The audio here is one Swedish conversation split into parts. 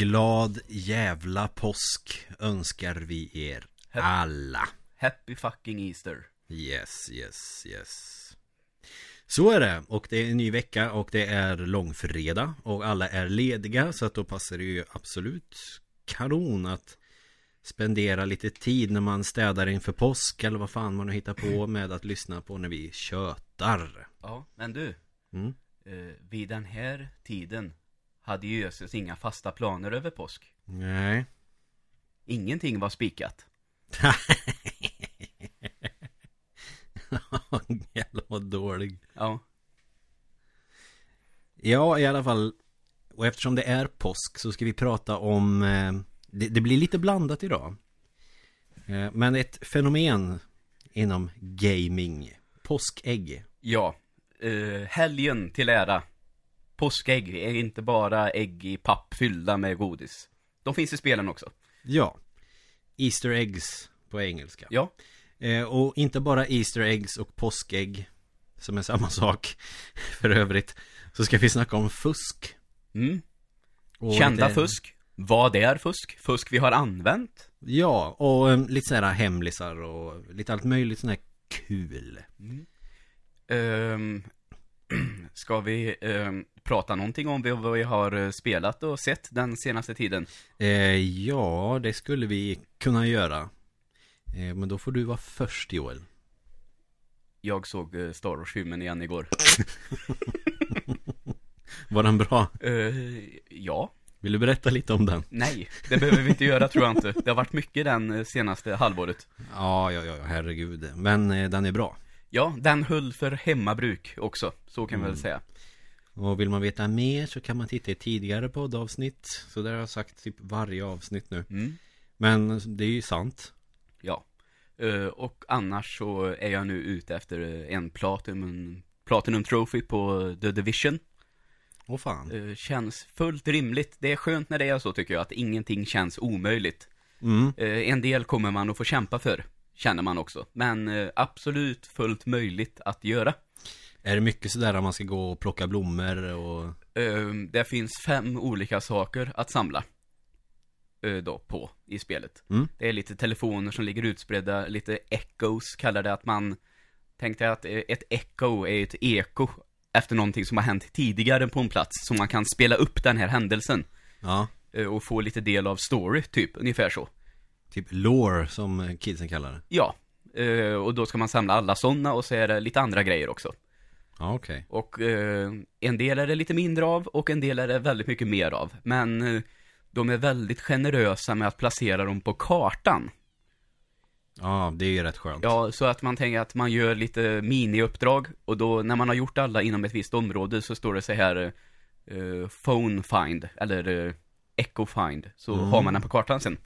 Glad jävla påsk önskar vi er Happy- alla. Happy fucking Easter. Yes, yes, yes. Så är det. Och det är en ny vecka och det är långfredag. Och alla är lediga så att då passar det ju absolut kanon att spendera lite tid när man städar inför påsk eller vad fan man nu hittar på med att lyssna på när vi tjötar. Ja, men du. Mm. Eh, vid den här tiden hade ju Jesus inga fasta planer över påsk. Nej. Ingenting var spikat. Jävlar vad dålig. Ja. Ja, i alla fall. Och eftersom det är påsk så ska vi prata om eh, det, det blir lite blandat idag. Eh, men ett fenomen inom gaming. Påskägg. Ja. Eh, helgen till ära. Påskägg är inte bara ägg i papp fyllda med godis. De finns i spelen också. Ja. Easter eggs på engelska. Ja. Eh, och inte bara Easter eggs och påskägg. Som är samma sak. För övrigt. Så ska vi snacka om fusk. Mm. Och Kända lite- fusk. Vad är fusk? Fusk vi har använt. Ja, och eh, lite sådana här hemlisar och lite allt möjligt sådana här kul. Ehm, ska vi ehm, prata någonting om vad vi har eh, spelat och sett den senaste tiden? Eh, ja, det skulle vi kunna göra. Eh, men då får du vara först Joel. Jag såg eh, Star Wars-filmen igen igår. Var den bra? Eh, ja. Vill du berätta lite om den? Nej, det behöver vi inte göra tror jag inte. Det har varit mycket den eh, senaste halvåret. Ja, ja, ja, herregud. Men eh, den är bra. Ja, den höll för hemmabruk också, så kan vi väl säga. Och vill man veta mer så kan man titta i tidigare poddavsnitt. Så där har jag sagt typ varje avsnitt nu. Mm. Men det är ju sant. Ja. Eh, och annars så är jag nu ute efter en Platinum, Platinum Trophy på The Division. Åh fan. Eh, känns fullt rimligt. Det är skönt när det är så tycker jag, att ingenting känns omöjligt. Mm. Eh, en del kommer man att få kämpa för, känner man också. Men eh, absolut fullt möjligt att göra. Är det mycket sådär att man ska gå och plocka blommor och... Eh, det finns fem olika saker att samla. eh, Då på i spelet. Mm. Det är lite telefoner som ligger utspridda, lite echos kallar det att man tänkte att eh, ett echo är ett eko efter någonting som har hänt tidigare på en plats. Så man kan spela upp den här händelsen Ja. och få lite del av story, typ, ungefär så. Typ lore som kidsen kallar det. Ja, eh, och då ska man samla alla sådana och så är det lite andra grejer också. Ja, okej. Och eh, en del är det lite mindre av och en del är det väldigt mycket mer av. Men eh, de är väldigt generösa med att placera dem på kartan. Ja, det är ju rätt skönt. Ja, så att man tänker att man gör lite miniuppdrag och då när man har gjort alla inom ett visst område så står det så här eh, Phone find eller eh, Echo find. Så Mm. har man den på kartan sen.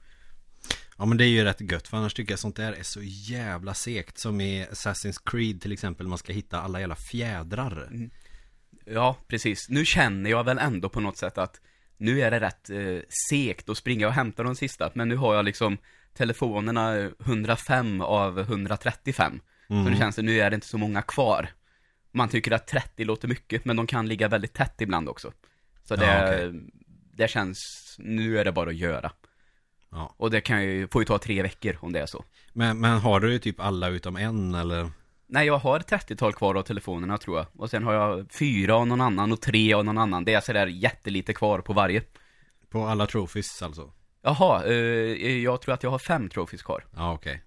Ja men det är ju rätt gött för annars tycker jag sånt där är så jävla segt Som i Assassin's Creed till exempel Man ska hitta alla jävla fjädrar Ja, precis. Nu känner jag väl ändå på något sätt att nu är det rätt eh, segt att springa och hämta de sista. Men nu har jag liksom telefonerna eh, 105 av 135. Så det känns som nu är det inte så många kvar. Man tycker att 30 låter mycket, men de kan ligga väldigt tätt ibland också. Så det, Ja, okej. det känns, nu är det bara att göra. Ja Och det kan ju, får ju ta tre veckor om det är så. Men, men har du typ alla utom en eller? Nej, jag har 30-tal kvar av telefonerna tror jag. Och sen har jag fyra av någon annan och tre av någon annan. Det är sådär jättelite kvar på varje. På alla trophies alltså? Jaha, eh, jag tror att jag har fem trophies kvar. Ja okej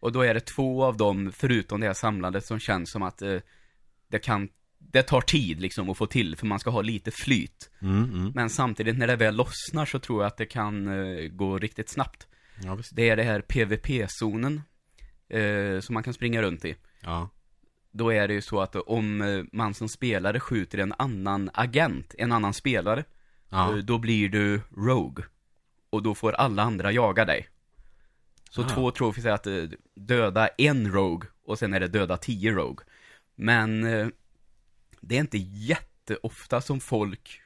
Och då är det två av dem, förutom det här samlandet, som känns som att eh, det kan det tar tid liksom att få till, för man ska ha lite flyt. mm, mm. Men samtidigt när det väl lossnar så tror jag att det kan eh, gå riktigt snabbt. Ja Det är det här PVP-zonen eh, som man kan springa runt i. Ja Då är det ju så att om eh, man som spelare skjuter en annan agent, en annan spelare, Ja eh, då blir du Rogue. Och då får alla andra jaga dig. Så Ah. två trophies är att eh, döda en Rogue och sen är det döda tio Rogue. Men det är inte jätteofta som folk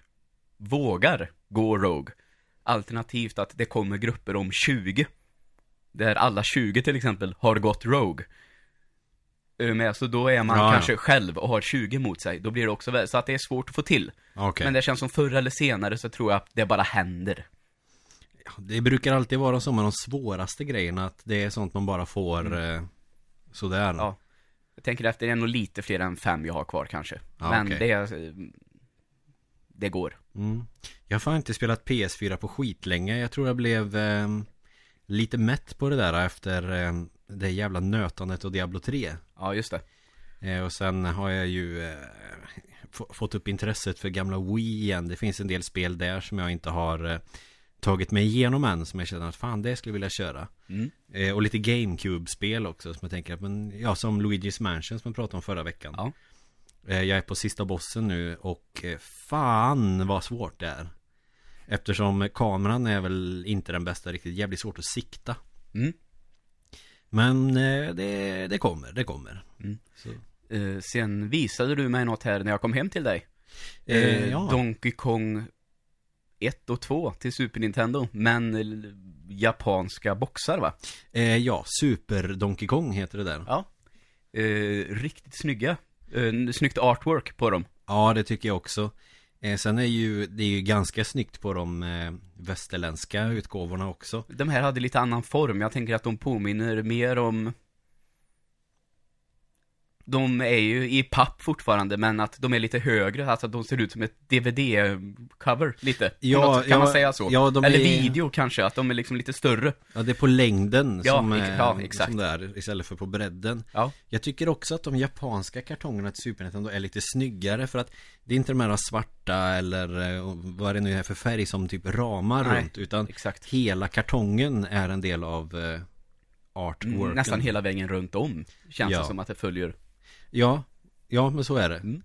vågar gå Rogue. Alternativt att det kommer grupper om 20. Där alla 20 till exempel har gått Rogue. eh, med, så då är man Ja, ja. kanske själv och har 20 mot sig. Då blir det också väldigt, så att det är svårt att få till. Okej. Men det känns som förr eller senare så tror jag att det bara händer. Ja, Det brukar alltid vara så med de svåraste grejerna att det är sånt man bara får eh, sådär. Ja. Jag tänker efter, det är nog lite fler än fem jag har kvar kanske. Ja, Men okej. det det går. Mm. Jag har fan inte spelat PS4 på skitlänge. Jag tror jag blev eh, lite mätt på det där efter eh, det jävla nötandet och Diablo 3. Ja, just det. Eh, och sen har jag ju eh, fått upp intresset för gamla Wii igen. Det finns en del spel där som jag inte har eh, tagit mig igenom än. Som jag känner att fan det skulle jag vilja köra. Mm. Eh, och lite GameCube-spel också som jag tänker att, men ja, som Luigi's Mansion som vi pratade om förra veckan. Ja. Eh, jag är på sista bossen nu och eh, fan vad svårt det är. Eftersom kameran är väl inte den bästa riktigt, jävligt svårt att sikta. Mm. Men det, det kommer, det kommer. Mm. Sen visade du mig något här när jag kom hem till dig. ja. Donkey Kong 1 och 2 till Super Nintendo, men japanska boxar va? Eh, ja, Super Donkey Kong heter det där. Ja. Eh, riktigt snygga. Eh, snyggt artwork på dem. Ja, det tycker jag också. Eh, sen är ju, det är ju ganska snyggt på de eh, västerländska utgåvorna också. De här hade lite annan form. Jag tänker att de påminner mer om de är ju i papp fortfarande, men att de är lite högre, alltså att de ser ut som ett DVD-cover, lite. Ja, något, kan man ja, säga så? ja, Eller är- video kanske, att de är liksom lite större. Ja, det är på längden Ja, som, ja, exakt. som det är istället för på bredden. Ja. Jag tycker också att de japanska kartongerna till Super Nintendo är lite snyggare för att det är inte de här svarta eller eh, vad det nu är för färg som typ ramar Nej, runt utan Exakt. hela kartongen är en del av eh, artworken. Mm, nästan hela vägen runt om, känns det som att det följer. Ja, ja men så är det. Mm.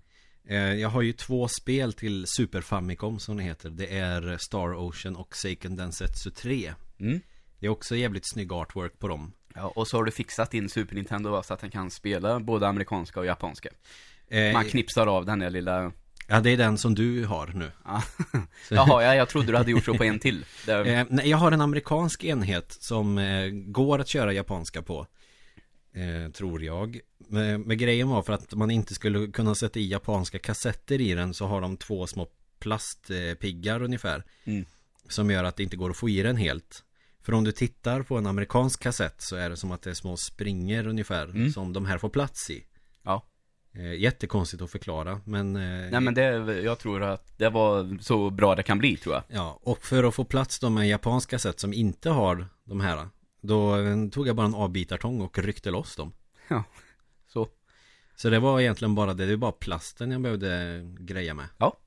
Eh, Jag har ju två spel till Super Famicom som det heter. Det är Star Ocean och Seiken Densetsu 3. Mm. Det är också jävligt snygg artwork på dem. Ja, och så har du fixat din Super Nintendo va, så att den kan spela både amerikanska och japanska. Eh, Man knipsar av den där lilla... Ja, det är den som du har nu. Jaha, ja, jag trodde du hade gjort så på en till. Det... Eh, nej, jag har en amerikansk enhet som eh, går att köra japanska på. Eh, tror jag. Men, men grejen var för att man inte skulle kunna sätta i japanska kassetter i den så har de två små plastpiggar ungefär. Mm. Som gör att det inte går att få i den helt. För om du tittar på en amerikansk kassett så är det som att det är små springer ungefär Mm. som de här får plats i. Ja. Eh, jättekonstigt att förklara men, eh, Nej men det, jag tror att det var så bra det kan bli tror jag. Ja, och för att få plats då med en japansk kassett som inte har de här Då tog jag bara en avbitartång och ryckte loss dem. Så. Så det var egentligen bara det, det var bara plasten jag behövde greja med. Ja.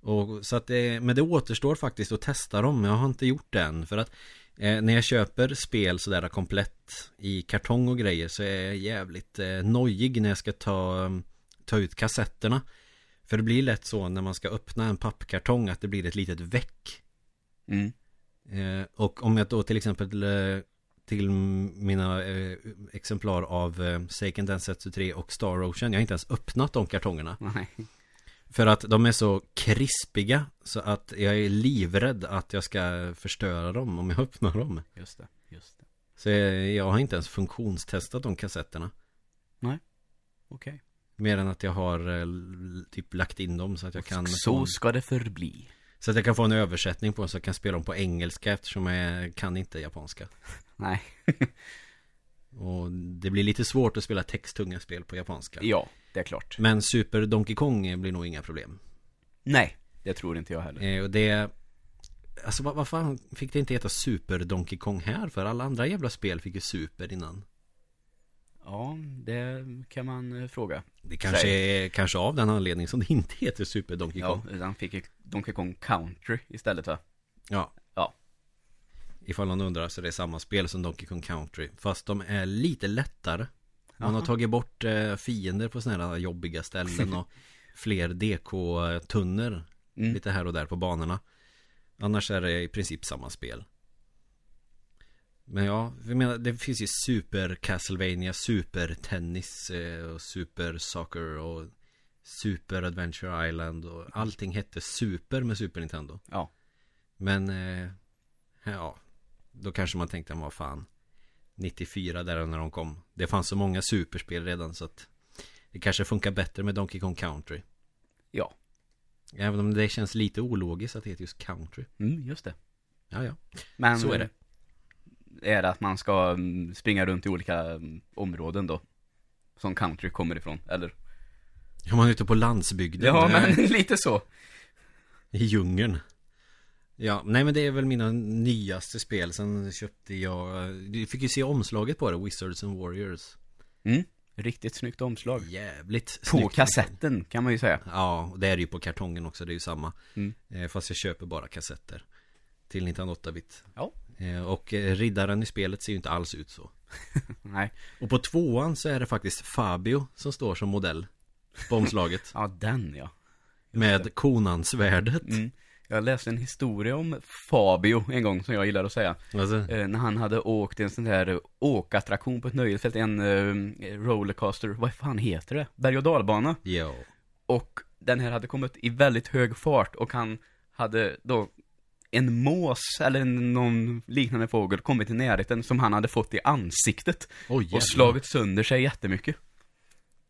och, så att det, Men det återstår faktiskt att testa dem, jag har inte gjort det än. För att eh, när jag köper spel sådär komplett i kartong och grejer så är jag jävligt eh, nojig när jag ska ta, ta ut kassetterna. För det blir lätt så när man ska öppna en pappkartong att det blir ett litet väck Mm. Eh, och om jag då till exempel eh, till mina eh, exemplar av eh, Seiken Densetsu 3 och Star Ocean Jag har inte ens öppnat de kartongerna Nej. För att de är så krispiga Så att jag är livrädd att jag ska förstöra dem om jag öppnar dem Just det, just det. Så jag, jag har inte ens funktionstestat de kassetterna Okej. Mer än att jag har eh, typ lagt in dem så att jag kan få Så ska det förbli. Så att jag kan få en översättning på dem så jag kan spela dem på engelska eftersom jag kan inte japanska Nej. Och det blir lite svårt att spela texttunga spel på japanska Ja, det är klart. Men Super Donkey Kong blir nog inga problem Nej, det tror inte jag heller. eh, Och det Alltså vad, vad fan fick det inte heta Super Donkey Kong här? För alla andra jävla spel fick ju Super innan Ja, det kan man eh, fråga. Det kanske är kanske av den anledningen som det inte heter Super Donkey Ja, Kong han fick ju Donkey Kong Country istället va? Ja Ja. Ifall någon undrar så är det samma spel som Donkey Kong Country Fast de är lite lättare Man har Jaha. tagit bort eh, fiender på sådana här jobbiga ställen och fler DK-tunnor Mm. Lite här och där på banorna Annars är det i princip samma spel Men ja, vi menar det finns ju Super Castlevania, Super Tennis eh, och Super Soccer och Super Adventure Island och allting hette Super med Super Nintendo Ja. Men eh, ja Då kanske man tänkte, vad fan 94 där när de kom. Det fanns så många superspel redan så att det kanske funkar bättre med Donkey Kong Country. Ja. Även om det känns lite ologiskt att det heter just Country. Mm, just det. Ja, ja. Men Så är det. Är det att man ska mm, springa runt i olika mm, områden då? Som country kommer ifrån, eller? Om man är ute på landsbygden. Ja, men lite så. I djungeln. Ja, nej men det är väl mina nyaste spel. Sen köpte jag... Du fick ju se omslaget på det, Wizards and Warriors. Mm. Riktigt snyggt omslag. Jävligt På snyggt. kassetten kan man ju säga. Ja, och det är det ju på kartongen också, det är ju samma. Mm. Eh, Fast jag köper bara kassetter. Till Nintendo 8-bit. Ja. Eh, Och eh, riddaren i spelet ser ju inte alls ut så. Nej. Och på tvåan så är det faktiskt Fabio som står som modell. På omslaget. Ja, den ja. med konansvärdet. Mm. Jag läste en historia om Fabio en gång som jag gillar att säga. Alltså, Eh, när han hade åkt en sån här åkattraktion på ett nöjesfält, en eh, rollercoaster, vad fan heter det? Berg och dalbana. jo. Och den här hade kommit i väldigt hög fart och han hade då en mås eller någon liknande fågel kommit i närheten som han hade fått i ansiktet Oj, och slagit sönder sig jättemycket.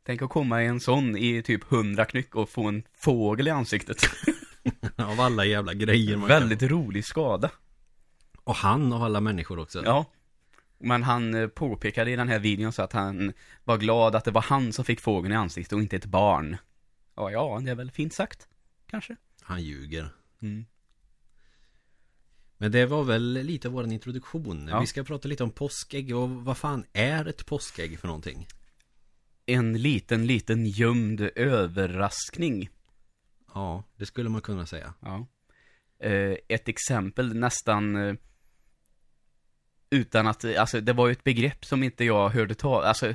Tänk att komma i en sån i typ 100 knyck och få en fågel i ansiktet. Av alla jävla grejer man Väldigt rolig skada. kan. Och han och alla människor också. Ja. Men han eh, påpekade i den här videon så att han var glad att det var han som fick fågeln i ansiktet och inte ett barn. Ja, ja, det är väl fint sagt. Kanske. Han ljuger. Mm. Men det var väl lite våran introduktion. Ja. Vi ska prata lite om påskägg och vad fan är ett påskägg för någonting? En liten, liten gömd överraskning. Ja, det skulle man kunna säga. Ja. Eh, ett exempel nästan eh, utan att, alltså det var ju ett begrepp som inte jag hörde ta, alltså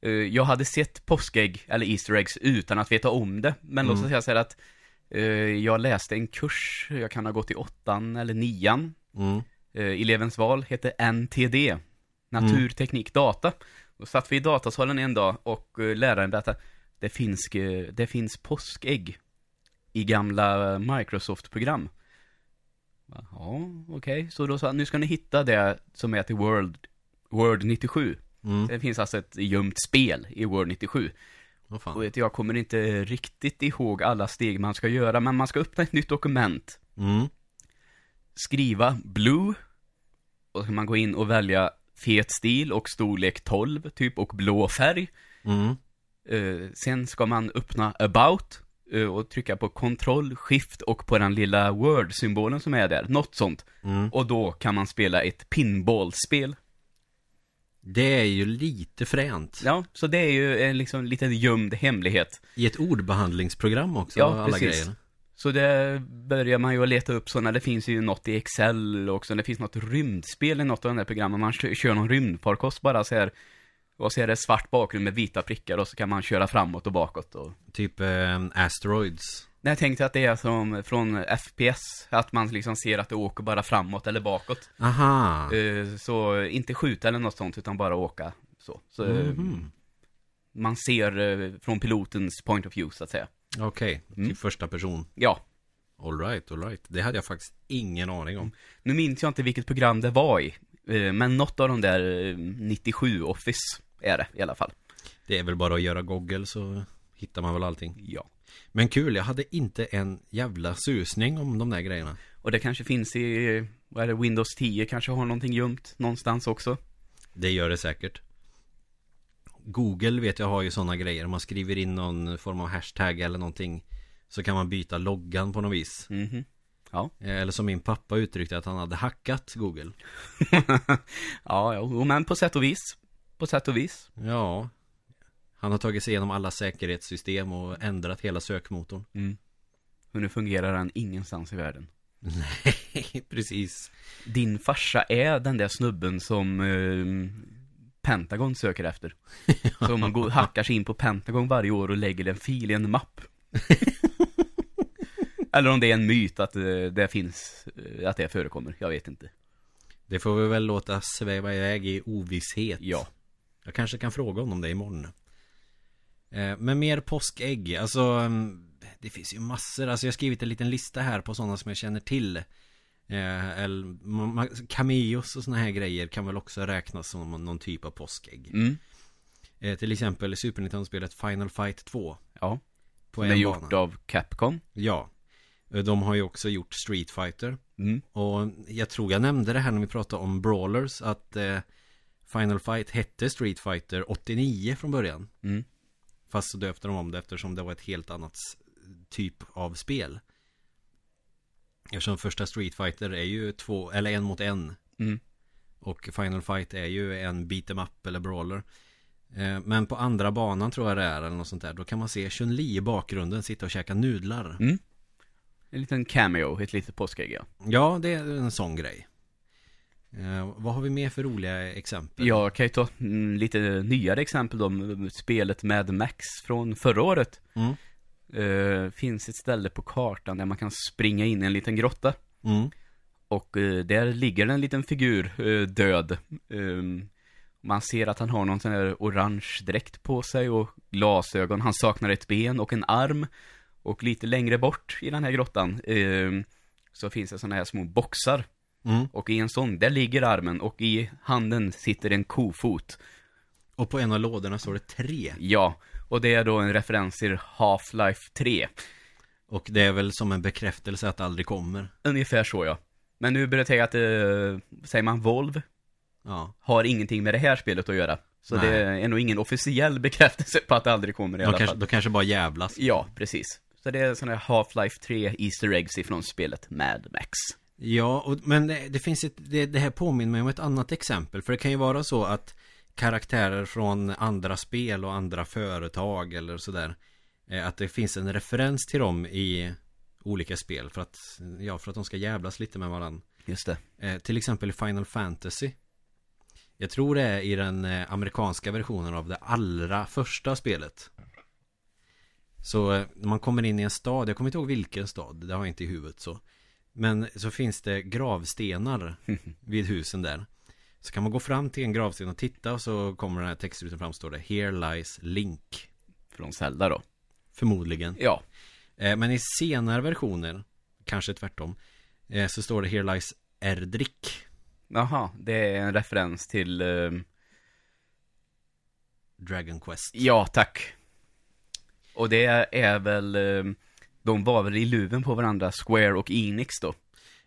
eh, jag hade sett påskägg eller Easter eggs utan att veta om det. Men låt oss säga så här att jag läste en kurs, jag kan ha gått i åttan eller nian. Mm. Eh, elevens val hette NTD, Natur, teknik, data. Då satt vi i datasalen en dag och eh, läraren berättade, det finns, eh, det finns påskägg i gamla Microsoft-program. Ja, okej. Så då sa han, nu ska ni hitta det som är till World, Word 97. Mm. Det finns alltså ett gömt spel i Word 97. Vad Och vet, jag kommer inte riktigt ihåg alla steg man ska göra, men man ska öppna ett nytt dokument. Mm. Skriva Blue. Och så kan man gå in och välja fet stil och storlek 12, typ, och blå färg. Mm. Eh, sen ska man öppna about eh, och trycka på kontroll, shift och på den lilla word-symbolen som är där. Något sånt. Mm. Och då kan man spela ett pinballspel. Det är ju lite fränt. Ja, så det är ju en liksom liten gömd hemlighet. I ett ordbehandlingsprogram också. Ja, alla precis. grejer. Så det börjar man ju att leta upp sådana, det finns ju något i Excel också, det finns något rymdspel i något av de där programmen, man kör kör någon rymdfarkost bara så här och så är det svart bakgrund med vita prickar och så kan man köra framåt och bakåt och Typ eh, Asteroids. Nej, jag tänkte att det är som från FPS, att man liksom ser att det åker bara framåt eller bakåt. Aha. Eh, Så inte skjuta eller något sånt, utan bara åka så. Så Mhm. man ser eh, från pilotens point of view, så att säga. Okej, Mm. till första person. Ja, Alright, alright. Det hade jag faktiskt ingen aning om. nu minns jag inte vilket program det var i, men något av de där eh, 97 Office är det i alla fall. Det är väl bara att göra Google så hittar man väl allting. Ja. Men kul, jag hade inte en jävla susning om de där grejerna. Och det kanske finns i, vad är det, Windows 10 kanske har någonting gömt någonstans också. Det gör det säkert. Google vet jag har ju sådana grejer. Om man skriver in någon form av hashtag eller någonting så kan man byta loggan på något vis. Mhm. Ja. Eller som min pappa uttryckte att han hade hackat Google. ja, jo, men på sätt och vis. På sätt och vis. Ja. Han har tagit sig igenom alla säkerhetssystem och ändrat hela sökmotorn. Mm. Och nu fungerar den ingenstans i världen. Nej, precis. Din farsa är den där snubben som eh, Pentagon söker efter. Som går, hackar sig in på Pentagon varje år och lägger en fil i en mapp. Eller om det är en myt att eh, det finns, eh, att det förekommer. Jag vet inte. Det får vi väl låta sväva iväg i ovisshet. Ja. Jag kanske kan fråga honom det imorgon. Eh, Men mer påskägg, alltså mm, Det finns ju massor, alltså jag har skrivit en liten lista här på sådana som jag känner till Eh, eller, cameos och såna här grejer kan väl också räknas som någon typ av påskägg. Mm. Eh, till exempel Super Nintendo-spelet Final Fight 2. Ja. På Som är gjort bana. av Capcom. Ja. De har ju också gjort Street Fighter. Mm. Och jag tror jag nämnde det här när vi pratade om Brawlers att Final Fight hette Street Fighter 89 från början. Mm. Fast så döpte de om det eftersom det var ett helt annat typ av spel. Eftersom första Street Fighter är ju två, eller en mot en. Mm. Och Final Fight är ju en beat em up eller brawler. Eh, Men på andra banan tror jag det är eller något sånt där. Då kan man se Chun-Li i bakgrunden sitta och käka nudlar. Mm. En liten cameo, ett litet påskägg ja. Ja, det är en sån grej. Eh, vad har vi mer för roliga exempel? Jag kan ju ta mm, lite nyare exempel då. Spelet med Max från förra året. Mm. Eh, finns ett ställe på kartan där man kan springa in i en liten grotta. Mm. Och eh, där ligger en liten figur eh, död. Ehm, man ser att han har någon sån här orange dräkt på sig och glasögon. Han saknar ett ben och en arm. Och lite längre bort i den här grottan ehm, så finns det såna här små boxar. Mm. Och i en sån, där ligger armen och i handen sitter en kofot. Och på en av lådorna står det tre. Ja, och det är då en referens till Half-Life 3. Och det är väl som en bekräftelse att det aldrig kommer. Ungefär så ja. Men nu börjar jag tänka att, eh, säger man Volv, Ja. har ingenting med det här spelet att göra. Så Nej. det är nog ingen officiell bekräftelse på att det aldrig kommer i De alla kanske, fall. de kanske bara jävlas. Ja, precis. Så det är sådana här Half-Life 3 Easter eggs ifrån spelet Mad Max. Ja, och, men det, det finns ett, det, det här påminner mig om ett annat exempel. För det kan ju vara så att karaktärer från andra spel och andra företag eller sådär. eh, Att det finns en referens till dem i olika spel för att, ja, för att de ska jävlas lite med varandra. Just det. Eh, till exempel i Final Fantasy. Jag tror det är i den eh, amerikanska versionen av det allra första spelet. Så när man kommer in i en stad, jag kommer inte ihåg vilken stad, det har jag inte i huvudet så. Men så finns det gravstenar vid husen där. Så kan man gå fram till en gravsten och titta och så kommer den här textrutan fram står det Here lies Link. Från Zelda då. Förmodligen. Ja. Eh, Men i senare versioner, kanske tvärtom, eh, så står det Here lies Erdrick. Jaha, det är en referens till, eh, Dragon Quest. ja tack. Och det är väl, eh, de var väl i luven på varandra, Square och Enix då.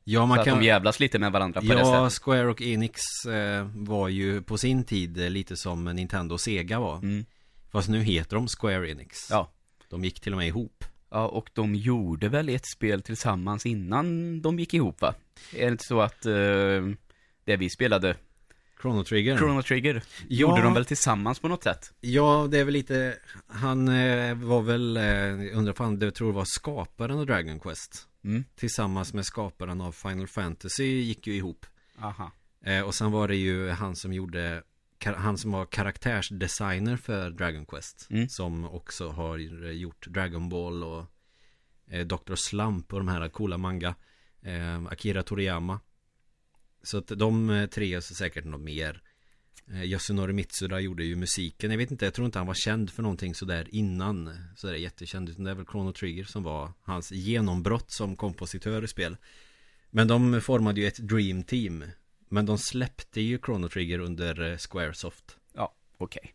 Ja, så man att kan... de jävlas lite med varandra på det Ja, sättet. Square och Enix eh, var ju på sin tid eh, lite som Nintendo och Sega var. Mm. Fast nu heter de Square Enix. Ja. De gick till och med ihop. Ja, och de gjorde väl ett spel tillsammans innan de gick ihop va? Är det inte så att eh, det vi spelade, Chrono Trigger. Chrono Trigger, Ja. gjorde de väl tillsammans på något sätt? Ja, det är väl lite... Han eh, var väl, eh, undrar fan, det tror jag var skaparen av Dragon Quest. Mm. Tillsammans med skaparen av Final Fantasy gick ju ihop. Aha. Eh, och sen var det ju han som gjorde kar- han som var karaktärsdesigner för Dragon Quest. Mm. Som också har gjort Dragon Ball och eh, Dr. Slump och de här coola manga. Eh, Akira Toriyama. Så att de eh, tre är så säkert något mer. Eh, Yasunori Mitsuda gjorde ju musiken. Jag vet inte, jag tror inte han var känd för någonting sådär innan. Sådär jättekänd. Utan det är väl Chrono Trigger som var hans genombrott som kompositör i spel. Men de formade ju ett Dream Team. Men de släppte ju Chrono Trigger under eh, Squaresoft. Ja, okej.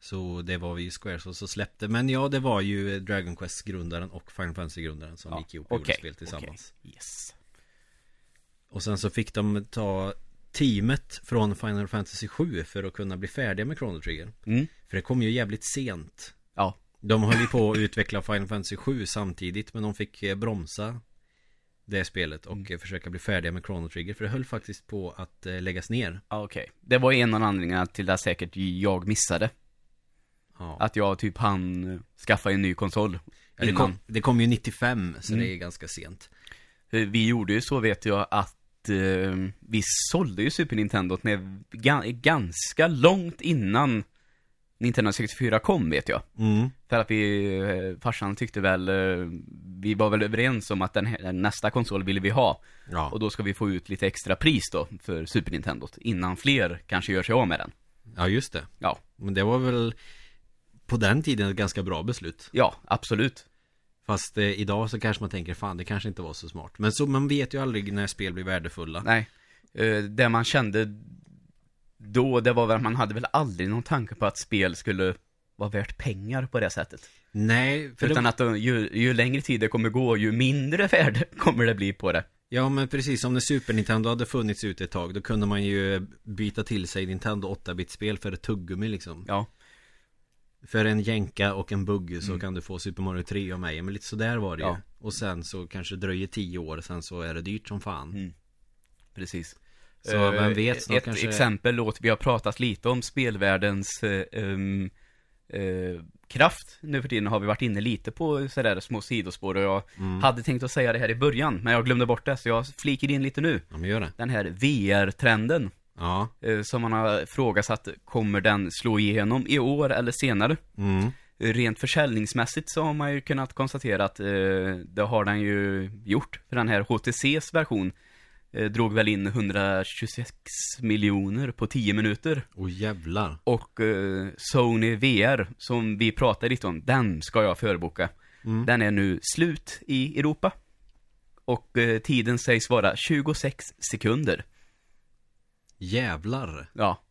Så det var ju Squaresoft som släppte. Men ja, det var ju Dragon Quest-grundaren och Final Fantasy-grundaren som Ja, gick ihop och gjorde okej, spel tillsammans. okej. Yes. Och sen så fick de ta teamet från Final Fantasy 7 för att kunna bli färdiga med Chrono Trigger. Mm. För det kom ju jävligt sent. Ja, De höll ju på att utveckla Final Fantasy 7 samtidigt men de fick eh, bromsa det spelet och Mm. eh, försöka bli färdiga med Chrono Trigger för det höll faktiskt på att eh, läggas ner. ja, okej. Det var en av anledningarna till att säkert jag missade. Ja. Att jag typ hann skaffa en ny konsol. Ja, det, kom, det kom ju 95 så Mm. det är ganska sent. Vi gjorde ju så vet jag att eh, vi sålde ju Super Nintendo ga- ganska långt innan Nintendo 64 kom vet jag. Mm. För att vi, eh, farsan tyckte väl, eh, vi var väl överens om att den här, nästa konsol ville vi ha. Ja. Och då ska vi få ut lite extra pris då för Super Nintendo innan fler kanske gör sig av med den. ja, just det. Ja, Men det var väl på den tiden ett ganska bra beslut. ja, absolut. Fast eh, idag så kanske man tänker fan det kanske inte var så smart. Men så man vet ju aldrig när spel blir värdefulla. Nej. Eh, det man kände då, det var väl att man hade väl aldrig någon tanke på att spel skulle vara värt pengar på det sättet. Nej, för Utan det, att då, ju, ju längre tid det kommer gå, ju mindre värde kommer det bli på det. ja men precis som när Super Nintendo hade funnits ut ett tag Då kunde man ju byta till sig Nintendo 8-bit-spel för ett tuggummi liksom Ja, För en jänka och en bugg så Mm. kan du få Super Mario 3 av mig Men lite sådär var det Ja. ju Och sen så kanske det dröjer 10 år Sen så är det dyrt som fan Mm. precis. Så Eh, vem vet, snart Ett kanske exempel låt, vi har pratat lite om spelvärldens eh, em, eh, kraft nu för tiden har vi varit inne lite på sådär små sidospår och jag mm. hade tänkt att säga det här i början men jag glömde bort det så jag flikar in lite nu. Ja men gör det Den här VR-trenden Ja eh, som man har frågasatt, kommer den slå igenom i år eller senare? mm. Rent försäljningsmässigt så har man ju kunnat konstatera att eh, det har den ju gjort. För den här HTCs version eh, drog väl in 126 miljoner på 10 minuter. Och jävlar Och eh, Sony VR, som vi pratade lite om, den ska jag förboka. mm. Den är nu slut i Europa. Och eh, tiden sägs vara 26 sekunder. Jävlar Ja,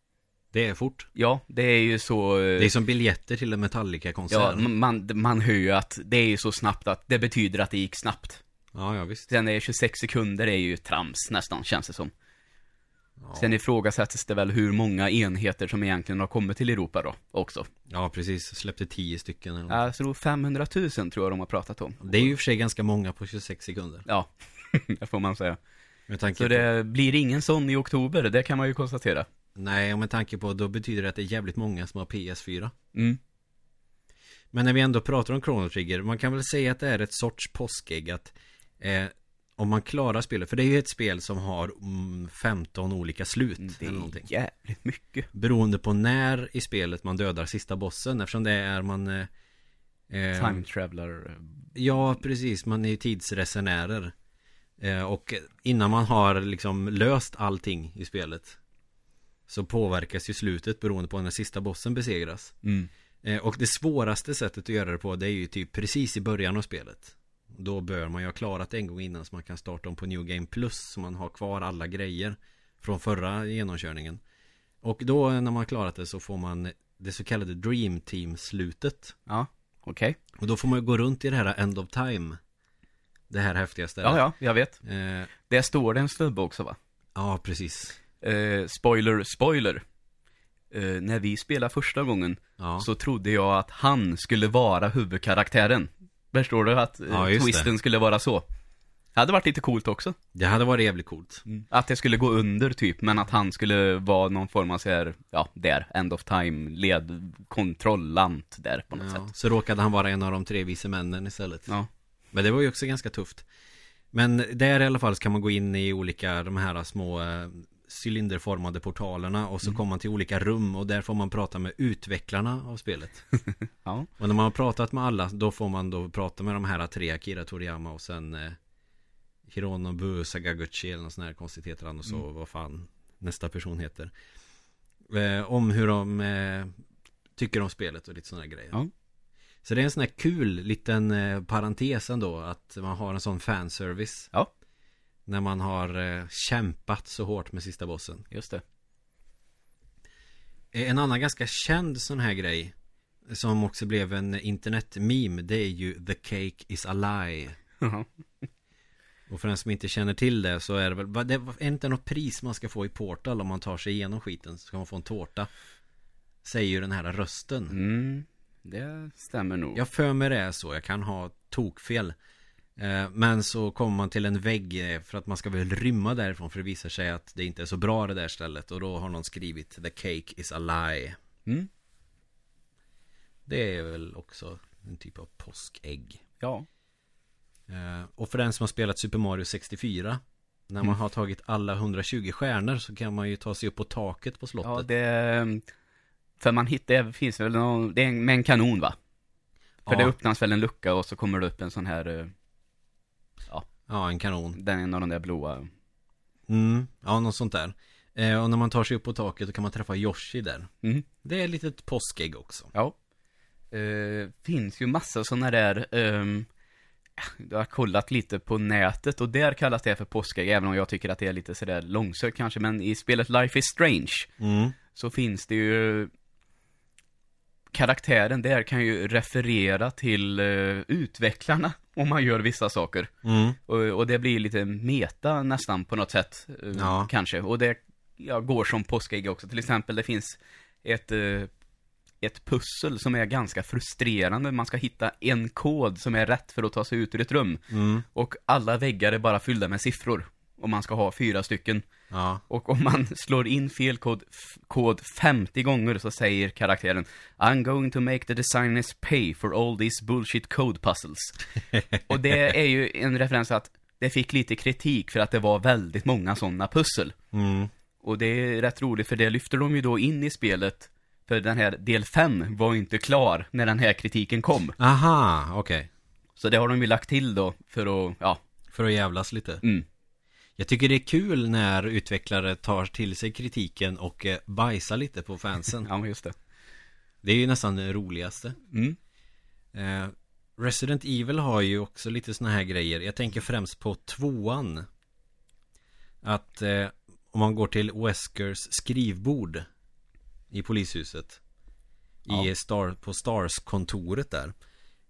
Det är fort ja, det är ju så... eh, Det är som biljetter till en Metallica-konsert Ja, man, man hör ju att det är ju så snabbt att det betyder att det gick snabbt. ja, ja visst Sen är 26 sekunder är ju trams nästan, känns det som. ja. Sen ifrågasätts det väl hur många enheter som egentligen har kommit till Europa då, också. ja, precis Släppte 10 stycken eller något. Jag tror 500 000 tror jag de har pratat om. Det är ju för sig ganska många på 26 sekunder Ja, det får man säga. Så på, det blir ingen sån i oktober, det kan man ju konstatera. Nej, och med tanke på då betyder det att det är jävligt många som har PS4 Mm. Men när vi ändå pratar om Chrono Trigger Man kan väl säga att det är ett sorts påskägg att eh, Om man klarar spelet För det är ju ett spel som har mm, 15 olika slut Det eller någonting är jävligt mycket. Beroende på när i spelet man dödar sista bossen Eftersom det är man eh, eh, Time traveler. Ja, precis. Man är ju tidsresenärer. Eh, och innan man har liksom löst allting i spelet så påverkas ju slutet beroende på när sista bossen besegras. Mm. Eh, och det svåraste sättet att göra det på det är ju typ precis i början av spelet. Då bör man ju ha klarat det en gång innan så man kan starta om på New Game Plus så man har kvar alla grejer från förra genomkörningen. Och då när man har klarat det så får man det så kallade Dream Team-slutet. Ja, okej. Och då får man ju gå runt i det här End of Time Det här häftiga stället Ja, ja, jag vet. Eh, Där står det en snubbe också va? ja, precis Eh, spoiler, spoiler. Eh, när vi spelade första gången Ja, så trodde jag att han skulle vara huvudkaraktären. Förstår du att eh, Ja, just twisten skulle vara så? Det hade varit lite coolt också. det hade varit jävligt coolt Att det skulle gå under typ, men att han skulle vara någon form av så här, ja, där, end of time, led, kontrollant där på något ja, sätt. Så råkade han vara en av de tre vise männen istället Ja. Men det var ju också ganska tufft. Men där i alla fall så kan man gå in i olika, de här små eh, cylinderformade portalerna och så kommer man till olika rum och där får man prata med utvecklarna av spelet. Ja. Och när man har pratat med alla då får man då prata med de här tre Akira Toriyama och sen eh, Hironobu Sagaguchi eller någon sån här konstigt heter han och så vad fan nästa person heter. Eh, Om hur de eh, tycker om spelet och lite sådana grejer. Ja. Så det är en sån här kul liten eh, parentes ändå att man har en sån fanservice Ja. När man har eh, kämpat så hårt med sista bossen Just det. Eh, En annan ganska känd sån här grej Som också blev en internet-meme Det är ju The cake is a lie Ja. Och för den som inte känner till det så är det väl Det är inte något pris man ska få i Portal om man tar sig igenom skiten Så ska man få en tårta Säger ju den här rösten Mm, det stämmer nog. Jag för mig det är så, jag kan ha tokfel Eh, Men så kommer man till en vägg eh, för att man ska väl rymma därifrån för det visar sig att det inte är så bra det där stället och då har någon skrivit The cake is a lie Mm, Det är väl också en typ av påskägg ja. Eh, Och för den som har spelat Super Mario 64 När man Mm. har tagit alla 120 stjärnor så kan man ju ta sig upp på taket på Ja, slottet det... För man hittar, det finns väl någon, det är en, med en kanon va? För Ja. det öppnas väl en lucka och så kommer det upp en sån här, eh, Ja, en kanon den en av de där blåa. mm, Ja, något sånt där eh, Och när man tar sig upp på taket då kan man träffa Yoshi där Mm. Det är ett litet påskägg också Ja. Eh, finns ju massa såna där, ehm, Jag har kollat lite på nätet och där kallas det för påskägg, även om jag tycker att det är lite sådär långsökt kanske. Men i spelet Life is Strange Mm. så finns det ju Karaktären där kan ju referera till eh, utvecklarna om man gör vissa saker. Mm. Och, och det blir lite meta nästan på något sätt, eh, Ja. kanske. Och det ja, går som påskägg också. Till exempel, det finns ett, eh, ett pussel som är ganska frustrerande. Man ska hitta en kod som är rätt för att ta sig ut ur ett rum. Mm. Och alla väggar är bara fyllda med siffror. Och man ska ha fyra stycken. Ja. Och om man slår in fel kod, kod 50 gånger så säger karaktären I'm going to make the designers pay for all these bullshit code puzzles. och det är ju en referens att det fick lite kritik för att det var väldigt många sådana pussel. Mm. Och det är rätt roligt för det lyfter de ju då in i spelet. För den här del 5 var inte klar när den här kritiken kom. Aha, okej. Så det har de ju lagt till då för att, ja, För att jävlas lite. mm. Jag tycker det är kul när utvecklare tar till sig kritiken och eh, bajsar lite på fansen. Ja, men just det. Det är ju nästan det roligaste. Mm. Eh, Resident Evil har ju också lite såna här grejer. Jag tänker främst på tvåan. Att eh, om man går till Weskers skrivbord i polishuset. I Ja. Star, på Stars-kontoret där.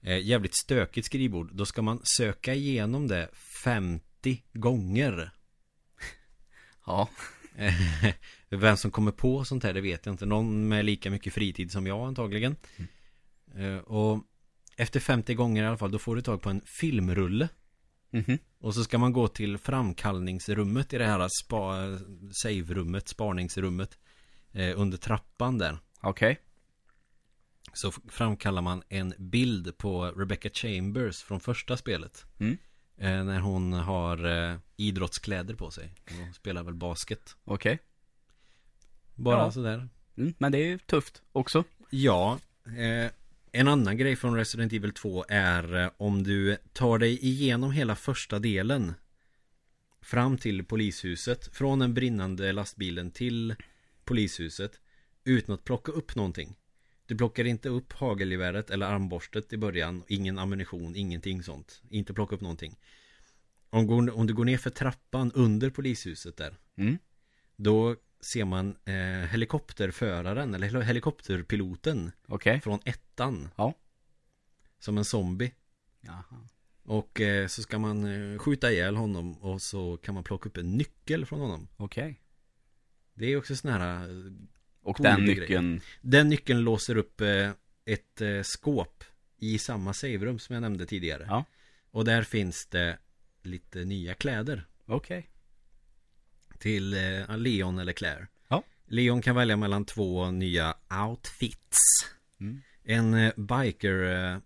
Eh, jävligt stökigt skrivbord. Då ska man söka igenom det 50 gånger. Ja, Eh, Vem som kommer på sånt här, det vet jag inte. Någon med lika mycket fritid som jag antagligen. Eh, Och efter 50 gånger i alla fall, då får du tag på en filmrulle. mhm, Och så ska man gå till framkallningsrummet i det här spa, save-rummet, spaningsrummet. Eh, under trappan där. okej. Så f- framkallar man en bild på Rebecca Chambers från första spelet. Mm. Eh, när hon har eh, idrottskläder på sig. Hon spelar väl basket. Okej. Bara Ja. sådär. Mm, men det är ju tufft också. Ja, eh, en annan grej från Resident Evil 2 är eh, om du tar dig igenom hela första delen fram till polishuset, från den brinnande lastbilen till polishuset utan att plocka upp någonting. Du plockar inte upp hagelgeväret eller armborstet i början, ingen ammunition, ingenting sånt. Inte plocka upp någonting. Om, du går ner för trappan under polishuset där, Mm. då ser man eh, helikopterföraren eller hel- helikopterpiloten Okej. från ettan. Ja. Som en zombie. Jaha. Och eh, så ska man eh, skjuta ihjäl honom och så kan man plocka upp en nyckel från honom. Okej. Det är också sån här eh, Och den nyckeln, Den nyckeln låser upp eh, ett eh, skåp i samma saverum som jag nämnde tidigare. Ja. Och där finns det lite nya kläder okej. till eh, Leon eller Claire. Ja. Leon kan välja mellan två nya outfits. Mm. En biker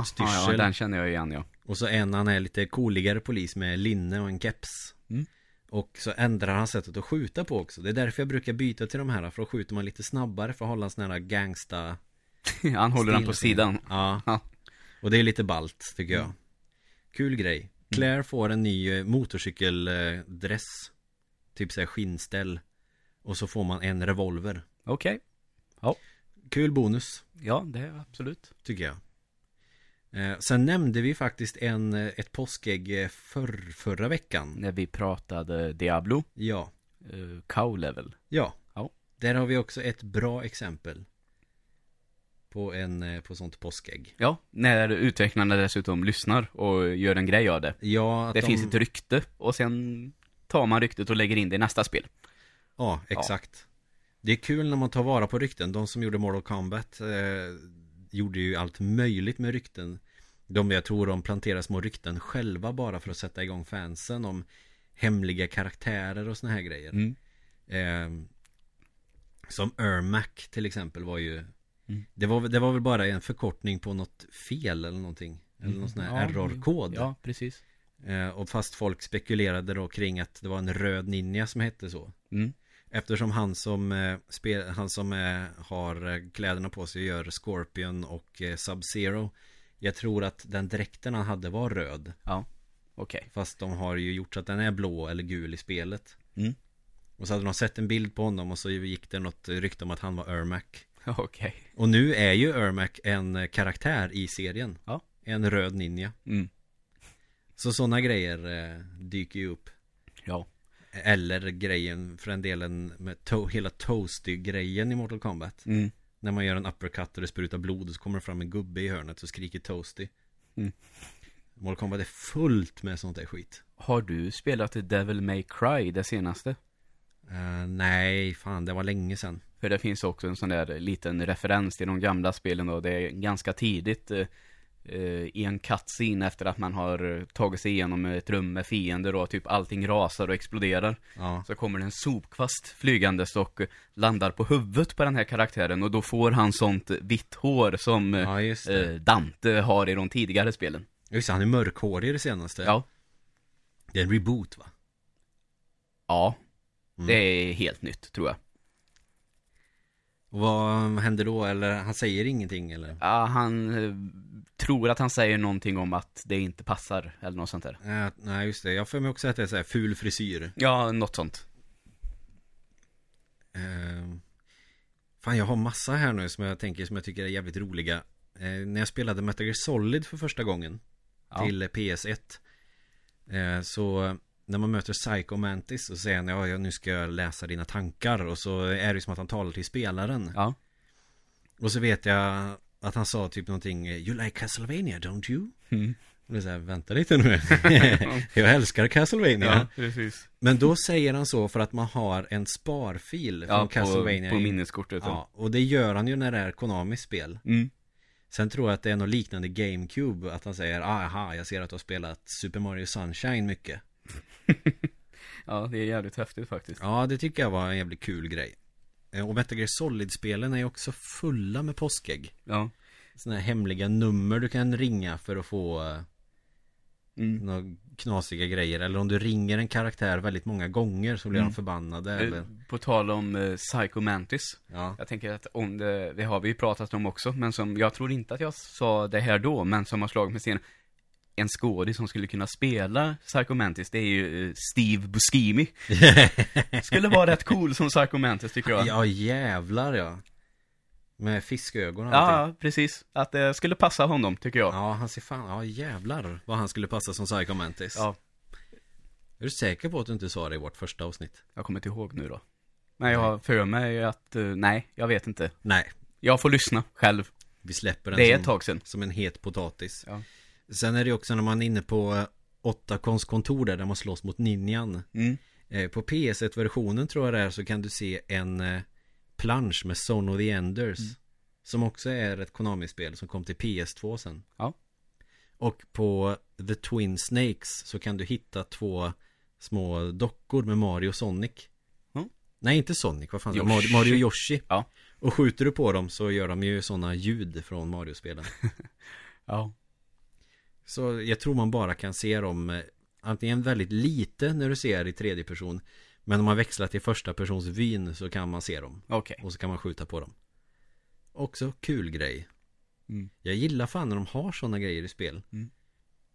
Utstyrsel. Ja, den känner jag igen ja. Och så en han är lite coligare polis med linne och en keps Mm. Och så ändrar han sättet att skjuta på också. Det är därför jag brukar byta till de här För då skjuter man lite snabbare för att hålla en sån här gangsta Han håller den på sidan. Ja. Ja. Och det är lite balt tycker jag. Mm. Kul grej. Claire får en ny eh, motorcykeldress. Typ såhär skinnställ. Och så får man en revolver. Okej. Kul bonus. Ja, det är absolut. tycker jag Sen nämnde vi faktiskt en, eh, ett påskägg eh, förr, förra veckan När vi pratade Diablo, Ja cow level. Ja. Ja. Där har vi också ett bra exempel. På en, eh, på sånt påskägg. Ja, när utvecklarna dessutom lyssnar och gör en grej av det. Ja, Det de, finns ett rykte och sen tar man ryktet och lägger in det i nästa spel. Ja, exakt. Det är kul när man tar vara på rykten. De som gjorde Mortal Kombat eh, gjorde ju allt möjligt med rykten. De jag tror de planterar små rykten själva bara för att sätta igång fansen om hemliga karaktärer och såna här grejer. Mm. Eh, som Ermac till exempel var ju Mm. det, var, det var väl bara en förkortning på något fel eller någonting Eller någon sån här Ja, error-kod Ja, precis. eh, Och fast folk spekulerade då kring att det var en röd ninja som hette så Mm. Eftersom han som, eh, spel, han som eh, har eh, kläderna på sig gör Scorpion och eh, Sub-Zero Jag tror att den dräkten han hade var röd Ja, okej. Fast de har ju gjort så att den är blå eller gul i spelet Mm. Och så hade de sett en bild på honom och så gick det något rykte om att han var Ermac Okej. Och nu är ju Ermac en eh, karaktär i serien Ja. En röd ninja Mm. Så sådana grejer eh, dyker ju upp Ja. Eller grejen för den delen med to- hela Toasty-grejen i Mortal Kombat Mm. När man gör en uppercut och det sprutar blod och så kommer det fram en gubbe i hörnet och skriker Toasty Mm. Mortal Kombat är fullt med sånt där skit Har du spelat Devil May Cry, det senaste? Eh, Nej, fan det var länge sedan För det finns också en sån där liten referens till de gamla spelen och det är ganska tidigt eh, i en cutscene efter att man har eh, tagit sig igenom ett rum med fiender och typ allting rasar och exploderar. Ja, Så kommer det en sopkvast flygandes och eh, landar på huvudet på den här karaktären och då får han sånt vitt hår som eh, ja eh, Dante har i de tidigare spelen. Just det, han är mörkhårig i det senaste Ja. Det är en reboot va? Ja. Mm. Det är helt nytt tror jag. Och vad händer då? Eller han säger ingenting eller? Ja, han eh, tror att han säger någonting om att det inte passar eller något sånt där. Eh, nej just det, jag får mig också att det är så här ful frisyr Ja, något sånt. Eh, fan jag har massa här nu som jag tänker som jag tycker är jävligt roliga eh, När jag spelade Metal Gear Solid för första gången Ja. Till PS1 eh, Så när man möter Psycho Mantis så säger han ja, ja nu ska jag läsa dina tankar och så är det som att han talar till spelaren Ja. Och så vet jag att han sa typ någonting You like Castlevania don't you? Mm. Och det är så här, vänta lite nu Jag älskar Castlevania precis. Men då säger han så för att man har en sparfil Ja, från på, Castlevania på minneskortet. Ja, och det gör han ju när det är Konamis spel Mm. Sen tror jag att det är något liknande GameCube Att han säger aha, jag ser att du har spelat Super Mario Sunshine mycket Ja, det är jävligt häftigt faktiskt. Ja, det tycker jag var en jävligt kul grej Eh, Och Metal Gear Solid-spelen är också fulla med påskägg Ja. Sådana här hemliga nummer du kan ringa för att få eh, Mm. Några knasiga grejer Eller om du ringer en karaktär väldigt många gånger så blir Mm. de förbannade Eh, eller På tal om eh, Psycho Mantis. Ja, Jag tänker att om det, det har vi ju pratat om också, men som, jag tror inte att jag sa det här då, men som har slagit mig sen. En skådis som skulle kunna spela Psycho Mantis, det är ju eh, Steve Buscemi. Skulle vara rätt cool som Psycho Mantis tycker jag. ja jävlar ja Med fiskögon och allting Ja, precis. Att det skulle passa honom, tycker jag. Ja, han ser fan, ja jävlar vad han skulle passa som Psycho Mantis Ja, Är du säker på att du inte sa det i vårt första avsnitt? jag kommer inte ihåg nu då. Men jag har för mig att, eh, nej, jag vet inte. Nej, Jag får lyssna själv. vi släpper den Det är som, ett tag sedan. som en het potatis Ja. Sen är det också när man är inne på eh, åtta konstkontor där, där man slåss mot ninjan Mm. eh, På PS1-versionen tror jag det är så kan du se en eh, plansch med Son of the Enders Mm. Som också är ett Konami-spel som kom till PS2 sen Ja. Och på The Twin Snakes så kan du hitta två små dockor med Mario och Sonic Mm. Nej inte Sonic, vad fan Yoshi. Mario, Yoshi Ja. Och skjuter du på dem så gör de ju sådana ljud från Mario-spelen Ja. Så jag tror man bara kan se dem eh, Antingen väldigt lite när du ser i tredje person Men om man växlar till första persons vyn så kan man se dem Okej. Och så kan man skjuta på dem Också kul grej Mm. Jag gillar fan när de har sådana grejer i spel Mm.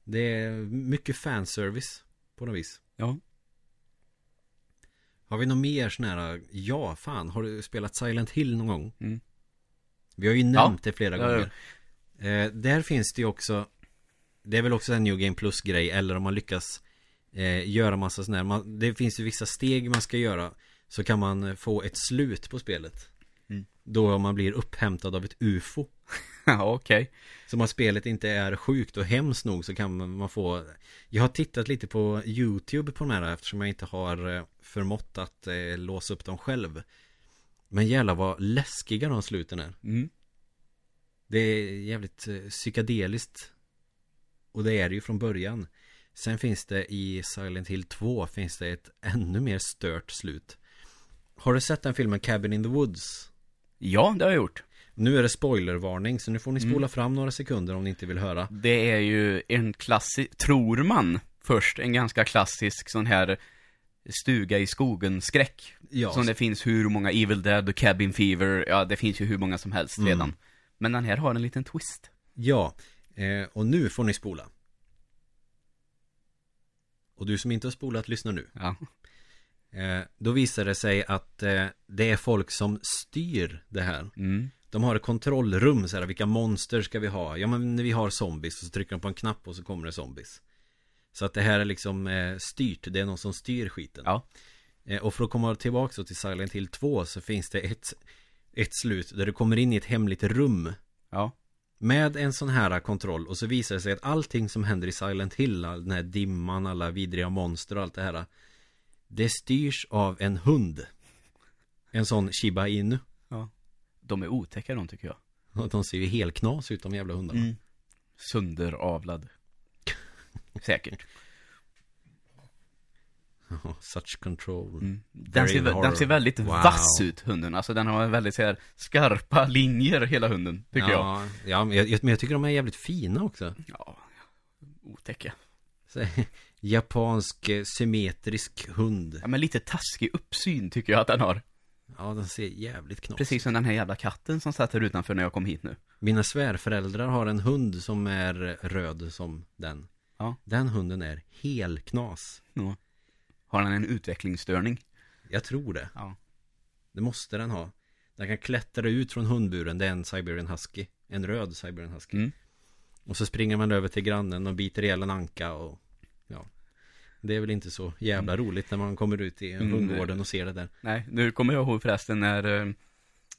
Det är mycket fanservice På något vis Ja. Har vi något mer sån här Ja, fan, har du spelat Silent Hill någon gång? Mm. Vi har ju nämnt det flera Ja, ja. gånger eh, Där finns det ju också Det är väl också en New Game Plus grej Eller om man lyckas eh, Göra massa sån här man, Det finns ju vissa steg man ska göra Så kan man få ett slut på spelet Mm. Då man blir upphämtad av ett UFO Ja, okej. Så om spelet inte är sjukt och hemskt nog så kan man få Jag har tittat lite på YouTube på de här eftersom jag inte har eh, förmått att eh, låsa upp dem själv Men jävlar vad läskiga de sluten är Mm. Det är jävligt eh, psykedeliskt Och det är det ju från början Sen finns det i Silent Hill 2 finns det ett ännu mer stört slut Har du sett den filmen Cabin in the Woods? Ja, det har jag gjort. Nu är det spoilervarning så nu får ni spola Mm. fram några sekunder om ni inte vill höra Det är ju en klassisk, tror man först, en ganska klassisk sån här stuga i skogen-skräck. Ja, Som det finns hur många Evil Dead och Cabin Fever, ja det finns ju hur många som helst Mm. redan. Men den här har en liten twist. Ja, eh, och nu får ni spola. Och du som inte har spolat, lyssna nu. Ja. Eh, då visar det sig att eh, det är folk som styr det här. Mm. De har ett kontrollrum, så här, vilka monster ska vi ha? Ja men vi har zombies, och så trycker de på en knapp och så kommer det zombies. Så att det här är liksom eh, styrt, det är någon som styr skiten Ja. eh, Och för att komma tillbaka till Silent Hill 2 så finns det ett, ett slut där du kommer in i ett hemligt rum Ja. Med en sån här kontroll och så visar det sig att allting som händer i Silent Hill all Den här dimman, alla vidriga monster och allt det här Det styrs av en hund En sån Shiba Inu Ja. De är otäcka de tycker jag. Och de ser ju helt knas ut de jävla hundarna Mm. Sönderavlad. Säkert. Such control Mm. Den, ser, den ser väldigt Wow. vass ut, hunden. Alltså den har väldigt så här skarpa linjer, hela hunden, tycker jag. ja, Ja, men jag, men jag tycker de är jävligt fina också Ja. Otäcka. så, Japansk eh, symmetrisk hund Ja, men lite taskig uppsyn tycker jag att den har. Ja, den ser jävligt knas Precis som den här jävla katten som satt här utanför när jag kom hit nu. Mina svärföräldrar har en hund som är röd som den Ja. Den hunden är helknas Ja. Har den en utvecklingsstörning? Jag tror det Ja. Det måste den ha Den kan klättra ut från hundburen Det är en Siberian Husky En röd Siberian Husky Mm. Och så springer man över till grannen och biter ihjäl en anka och Ja Det är väl inte så jävla roligt när man kommer ut i Mm, hundgården och ser det där Nej, nu kommer jag ihåg förresten när eh,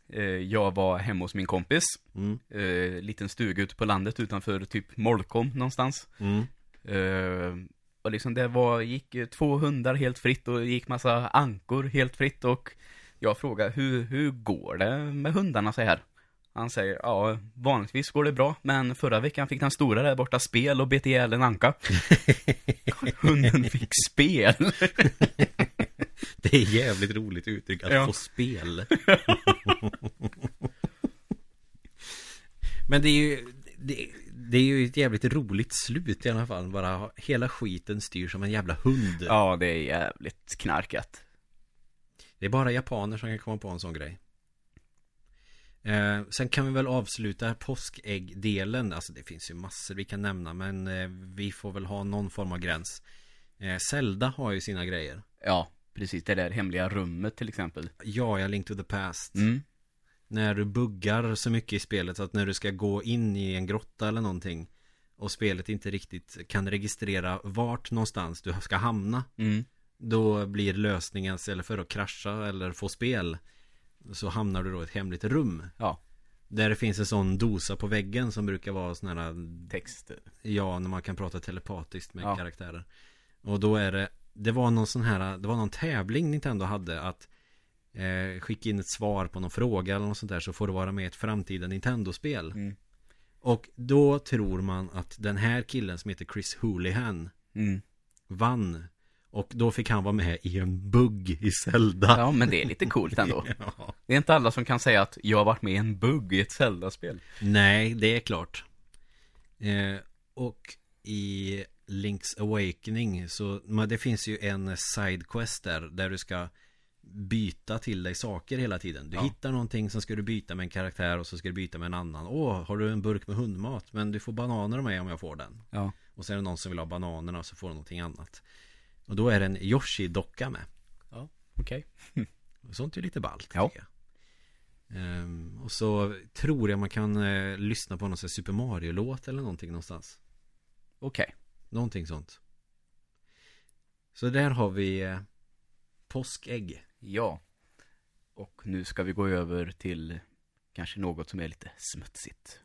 eh, jag var hemma hos min kompis. Mm, Eh, liten stuga ute på landet utanför typ Molkom någonstans. mm. Eh, och liksom det var, gick två hundar helt fritt och gick massa ankor helt fritt och jag frågade hur, hur går det med hundarna så här? Han säger, ja vanligtvis går det bra, men förra veckan fick den stora där borta spel och bet ihjäl en anka. Hunden fick spel. Det är jävligt roligt uttryck att Ja. få spel Men det är ju det, det är ju ett jävligt roligt slut i alla fall Bara hela skiten styrs som en jävla hund ja, det är jävligt knarkat. Det är bara japaner som kan komma på en sån grej eh, Sen kan vi väl avsluta påskäggdelen Alltså det finns ju massor vi kan nämna Men eh, vi får väl ha någon form av gräns eh, Zelda har ju sina grejer Ja, precis. Det där hemliga rummet till exempel. Ja, jag Link to the Past Mm. När du buggar så mycket i spelet att när du ska gå in i en grotta eller någonting Och spelet inte riktigt kan registrera vart någonstans du ska hamna Mm. Då blir lösningen istället för att krascha eller få spel Så hamnar du då i ett hemligt rum Ja, Där det finns en sån dosa på väggen som brukar vara sån här text. Ja, när man kan prata telepatiskt med Ja. karaktärer Och då är det Det var någon sån här Det var någon tävling Nintendo hade att eh, Skicka in ett svar på någon fråga eller något sånt där Så får du vara med i ett framtida Nintendo-spel Mm. Och då tror man att den här killen som heter Chris Houlihan Mm. Vann Och då fick han vara med i en bugg i Zelda Ja, men det är lite coolt ändå. Ja. Det är inte alla som kan säga att jag har varit med i en bugg i ett Zelda-spel. Nej, det är klart. Eh, och i Link's Awakening så men det finns ju en sidequest där, där du ska byta till dig saker hela tiden. Du Ja. hittar någonting som ska du byta med en karaktär och så ska du byta med en annan. Åh, har du en burk med hundmat? Men du får bananer av mig om jag får den. Ja. Och så är det någon som vill ha bananerna och så får du någonting annat. Och då är det en Yoshi-docka med. Okej. Och Sånt är lite ballt Ja. jag. Ehm, och så tror jag man kan eh, lyssna på någon sån Super Mario-låt eller någonting någonstans. Okej. Någonting sånt. Så där har vi eh, påskägg. Ja. Och nu ska vi gå över till kanske något som är lite smutsigt.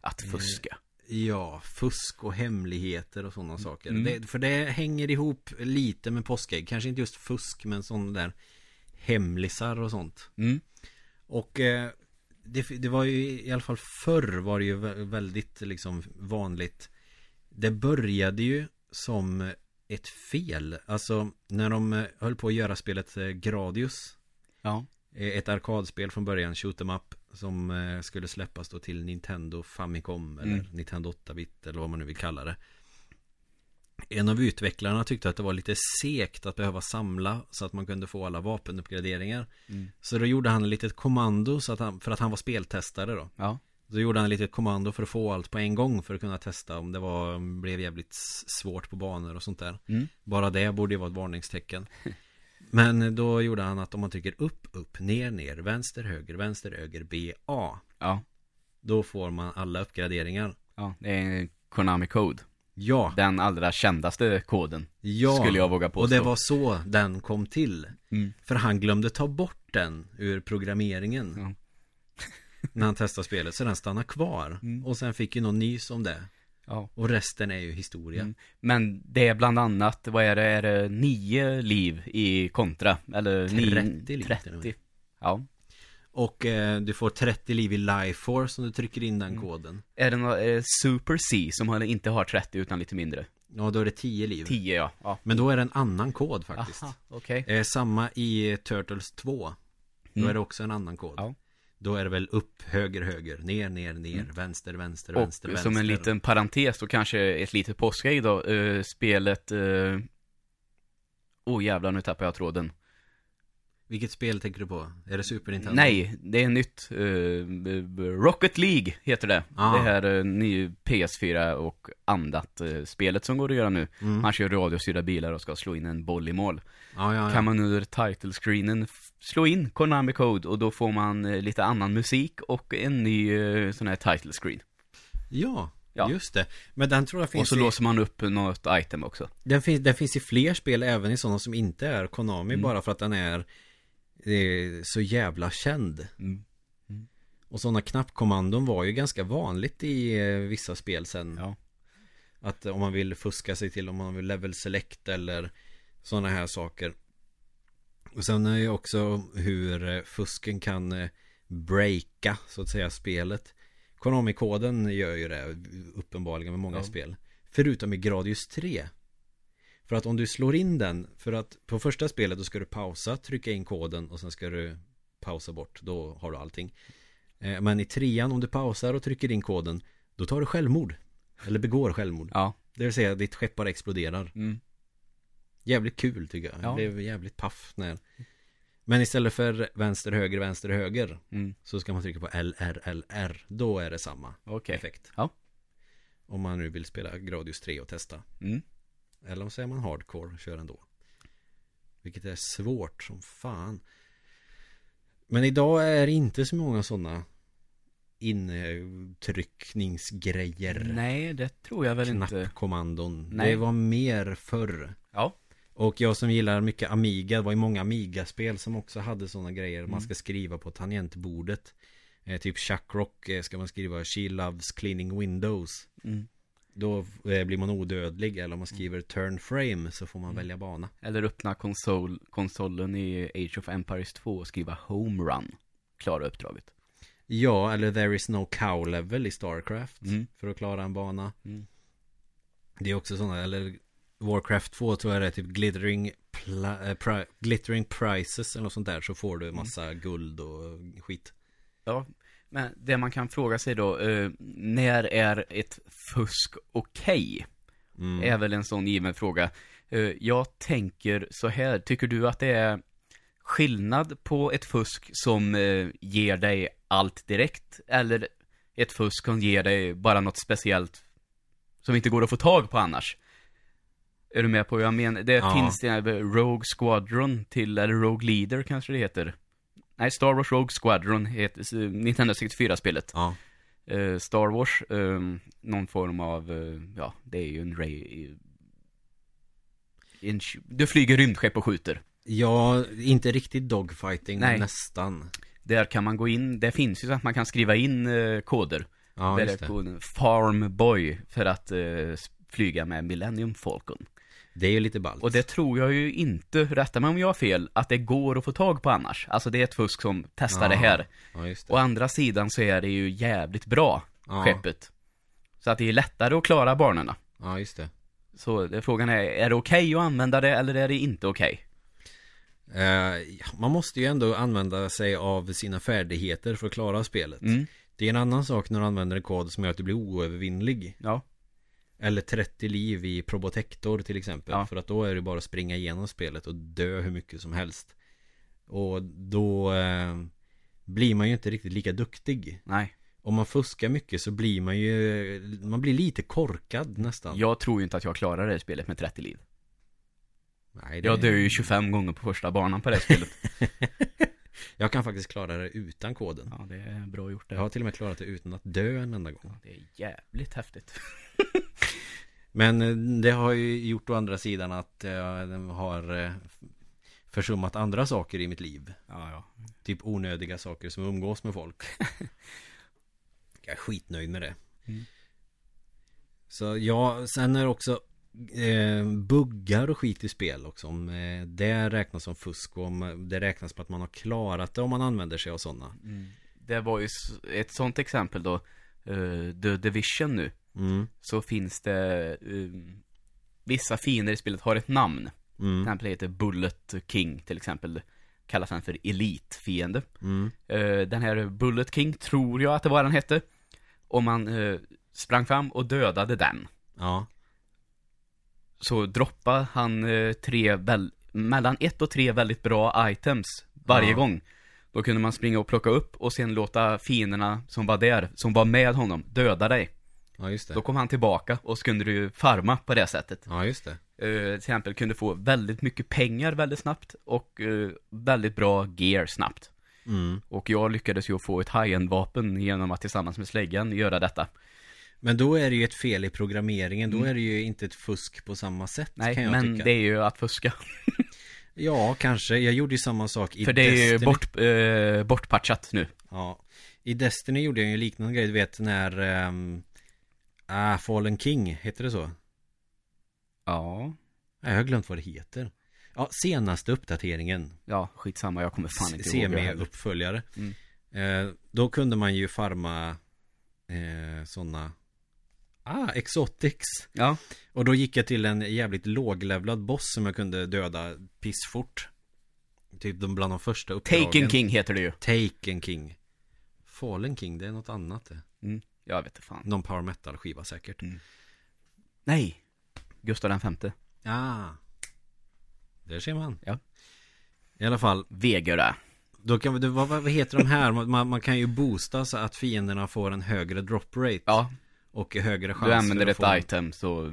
Att Eh, fuska. Ja, fusk och hemligheter och sådana saker. Mm. Det, för det hänger ihop lite med påskägg. Kanske inte just fusk, men sådana där hemlisar och sånt. Mm. Och eh, det, det var ju i alla fall förr var det ju vä- väldigt liksom vanligt. Det började ju som ett fel. Alltså när de eh, höll på att göra spelet eh, Gradius. Ja. eh, Ett arkadspel från början, shoot 'em up. Som skulle släppas då till Nintendo Famicom eller Mm. Nintendo 8-bit eller vad man nu vill kalla det. En av utvecklarna tyckte att det var lite segt att behöva samla så att man kunde få alla vapenuppgraderingar. Mm. Så då gjorde han ett litet kommando så att han, för att han var speltestare då. Ja. Då gjorde han ett litet kommando för att få allt på en gång för att kunna testa om det var, blev jävligt svårt på banor och sånt där. Mm. Bara det borde ju vara ett varningstecken. Men då gjorde han att om man trycker upp, upp, ner, ner, vänster, höger, vänster, höger, B, A. Ja. Då får man alla uppgraderingar. Ja. Det är en Konami Code. Ja, Den allra kändaste koden. ja. Skulle jag våga påstå. Och det var så den kom till. Mm. För han glömde ta bort den ur programmeringen. Ja. När han testade spelet. Så den stannade kvar. Mm. Och sen fick ju någon nys om det. Ja. Och resten är ju historia. Mm. Men det är bland annat, vad är det, är det nio liv i kontra? Eller 30 nio, liv 30. Ja. Och eh, du får 30 liv i Life Force om du trycker in den Mm. koden. Är det något, är det Super C som inte har 30 utan lite mindre? Ja, då är det 10 liv. 10 ja. ja. Men då är det en annan kod faktiskt. Aha, okej. Eh, samma i Turtles 2. Då Mm. är det också en annan kod. Ja. Då är det väl upp, höger, höger, ner, ner, ner, vänster, vänster, Och vänster, vänster. som en liten parentes och kanske ett litet påskägg då, eh, spelet... eh, Åh oh, jävlar, nu tappar jag tråden. Vilket spel tänker du på? Är det Super Nintendo? Nej, det är nytt. eh, Rocket League heter det. Ah. Det här uh, ny PS4 och andat eh, spelet som går att göra nu. Mm. Man kör radiostyrda bilar och ska slå in en boll i mål. Ja, ja, ja. Kan man under title screenen f- slå in Konami Code och då får man eh, lite annan musik och en ny eh, sån här title screen. Ja, Ja. just det. Men den tror jag Och finns så i... låser man upp något item också. Den finns, den finns i fler spel, även i sådana som inte är Konami, Mm. bara för att den är eh, så jävla känd. Mm. Och sådana knappkommandon var ju ganska vanligt i eh, vissa spel sen. Ja. Att om man vill fuska sig till, om man vill level select eller sådana här saker. Och sen är ju också hur eh, fusken kan eh, breaka, så att säga, spelet. Konami-koden gör ju det uppenbarligen med många Ja. spel. Förutom i Gradius 3. För att om du slår in den, för att på första spelet då ska du pausa, trycka in koden och sen ska du pausa bort. Då har du allting. Eh, Men i trean, om du pausar och trycker in koden, då tar du självmord. Eller begår självmord. Ja. Det vill säga ditt skepp bara exploderar. Mm. Jävligt kul tycker jag. Ja. Jag blev jävligt paff när... Men istället för vänster, höger, vänster, höger Mm. så ska man trycka på L, R, L, R. Då är det samma Okej. effekt. Ja. Om man nu vill spela Gradius 3 och testa. Mm. Eller om är man hardcore, kör ändå. Vilket är svårt som fan. Men idag är det inte så många sådana intryckningsgrejer. Nej, det tror jag väl inte. Knappkommandon. Nej. Det var mer förr. Ja. Och jag som gillar mycket Amiga, det var ju många Amiga-spel som också hade sådana grejer. Mm. Man ska skriva på tangentbordet. Eh, typ Chuckrock eh, ska man skriva She loves cleaning windows. Mm. Då eh, blir man odödlig. Eller om man skriver turn frame så får man välja bana. Eller öppna konsol, konsolen i Age of Empires 2 och skriva Home Run. Klara uppdraget. Ja, eller there is no cow level i Starcraft. Mm. För att klara en bana. Mm. Det är också sådana, eller Warcraft 2 tror jag det är typ glittering, pla, eh, pri, glittering prices eller något sånt där. Så får du massa guld och skit. Ja, men det man kan fråga sig då, eh, när är ett fusk okej? Mm. Är väl en sån given fråga. Eh, jag tänker så här, tycker du att det är skillnad på ett fusk som eh, ger dig allt direkt, eller ett fusk som ger dig bara något speciellt som inte går att få tag på annars? Är du med på vad jag menar? Det Ja. finns det här Rogue Squadron till, eller Rogue Leader kanske det heter. Nej, Star Wars Rogue Squadron heter eh, Nintendo 64-spelet. Ja. Eh, Star Wars, eh, någon form av, eh, ja, det är ju en ray... En, du flyger rymdskepp och skjuter. Ja, inte riktigt dogfighting, Nej. men nästan. Där kan man gå in, det finns ju så att man kan skriva in eh, koder. Ja, Där just det. koden Farm Boy för att eh, flyga med Millennium Falcon. Det är ju lite ballt. Och det tror jag ju inte, rätta mig om jag har fel, att det går att få tag på annars. Alltså det är ett fusk som testar det Ja. här. Ja, just det. Å andra sidan så är det ju jävligt bra, Ja. skeppet. Så att det är lättare att klara banorna. Ja, just det. Så det, frågan är, är det okej att använda det eller är det inte okej? Eh, ja, man måste ju ändå använda sig av sina färdigheter för att klara spelet. Mm, Det är en annan sak när du använder en kod som gör att du blir oövervinnlig. ja. Eller 30 liv i Probotector till exempel. Ja. För att då är det bara att springa igenom spelet och dö hur mycket som helst. Och då eh, blir man ju inte riktigt lika duktig. Nej. Om man fuskar mycket så blir man ju Man blir lite korkad nästan Jag tror ju inte att jag klarar det spelet med 30 liv. Nej, det- Jag dör ju 25 gånger på första banan på det spelet. Jag kan faktiskt klara det utan koden Ja, det är bra gjort det. Jag har till och med klarat det utan att dö en enda gång Det är jävligt häftigt. Men eh, det har ju gjort å andra sidan att jag har eh, försummat andra saker i mitt liv. Ja, ja. Typ onödiga saker som umgås med folk. jag är skitnöjd med det. Mm. Så ja, sen är det också eh, buggar och skit i spel också. Om eh, det räknas som fusk och om det räknas på att man har klarat det om man använder sig av sådana. Det var ju ett sånt exempel då, eh, The Division nu. Mm, Så finns det, um, vissa fiender i spelet har ett namn. Till mm, exempel heter Bullet King till exempel. Kallas han för Elite-fiende. mm, Eh, den här Bullet King tror jag att det var den hette. Om man eh, sprang fram och dödade den. ja, Så droppade han eh, tre, väl, mellan ett och tre väldigt bra items varje Ja. gång. Då kunde man springa och plocka upp och sen låta fienderna som var där, som var med honom, döda dig. Ja just det. Då kom han tillbaka och så kunde du farma på det sättet. Ja just det. Eh, till exempel kunde få väldigt mycket pengar väldigt snabbt och eh, väldigt bra gear snabbt. Mm. Och jag lyckades ju få ett high-end vapen genom att tillsammans med släggan göra detta. Men då är det ju ett fel i programmeringen. Då är det ju inte ett fusk på samma sätt Mm. Nej, kan jag men tycka. det är ju att fuska. Ja, kanske. Jag gjorde ju samma sak i För det är ju bort, eh, bortpatchat nu. Ja. I Destiny gjorde jag ju liknande grej. Du vet när... Um, ah, Fallen King, heter det så? Ja. Jag har glömt vad det heter. Ja, senaste uppdateringen. Ja, skitsamma, jag kommer fan inte ihåg. Semi-uppföljare. Mm. Eh, då kunde man ju farma eh, sådana... Ah, exotics. Ja, Och då gick jag till en jävligt låglevlad boss som jag kunde döda pissfort. Typ de bland de första uppdragen. Taken King heter det ju. Taken King. Fallen King, det är något annat det. Mm. Jag vet inte fan. Någon power metal skiva säkert. Mm. Nej. Gustav den femte. Ja. Där ser man. Ja. I alla fall, Vegura. då kan vi, vad, vad heter de här? Man, man kan ju boosta så att fienderna får en högre drop rate. Ja, Och högre chanser du använder ett få, item så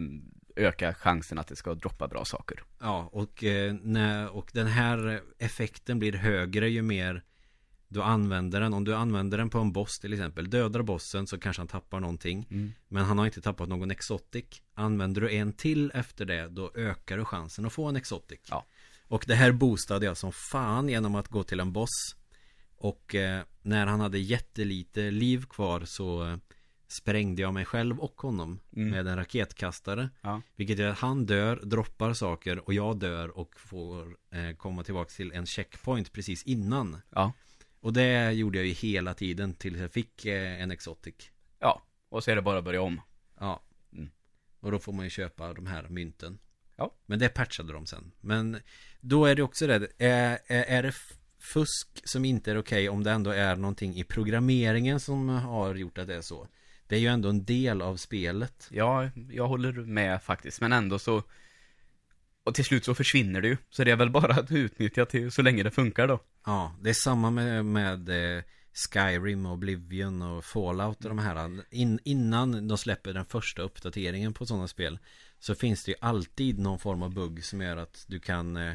ökar chansen att det ska droppa bra saker. Ja, och, eh, och den här effekten blir högre ju mer du använder den. Om du använder den på en boss till exempel. Dödar bossen så kanske han tappar någonting. Mm. Men han har inte tappat någon exotic. Använder du en till efter det, då ökar du chansen att få en exotic. Ja. Och det här boostade jag som fan genom att gå till en boss. Och eh, när han hade jättelite liv kvar så eh, sprängde jag mig själv och honom Mm. med en raketkastare. Ja. Vilket gör att han dör, droppar saker och jag dör och får eh, komma tillbaka till en checkpoint precis innan. Ja. Och det gjorde jag ju hela tiden tills jag fick eh, en exotic. Ja, och så är det bara att börja om. Ja. Mm. Och då får man ju köpa de här mynten. Ja. Men det patchade de sen. Men då är det också det. Är, är, är det fusk som inte är okej om det ändå är någonting i programmeringen som har gjort att det är så? Det är ju ändå en del av spelet. Ja, jag håller med faktiskt, men ändå så Och till slut så försvinner det ju, så det är väl bara att utnyttja till så länge det funkar då Ja, det är samma med, med eh, Skyrim och Oblivion och Fallout och de här. In, innan de släpper den första uppdateringen på sådana spel så finns det ju alltid någon form av bugg som gör att du kan eh,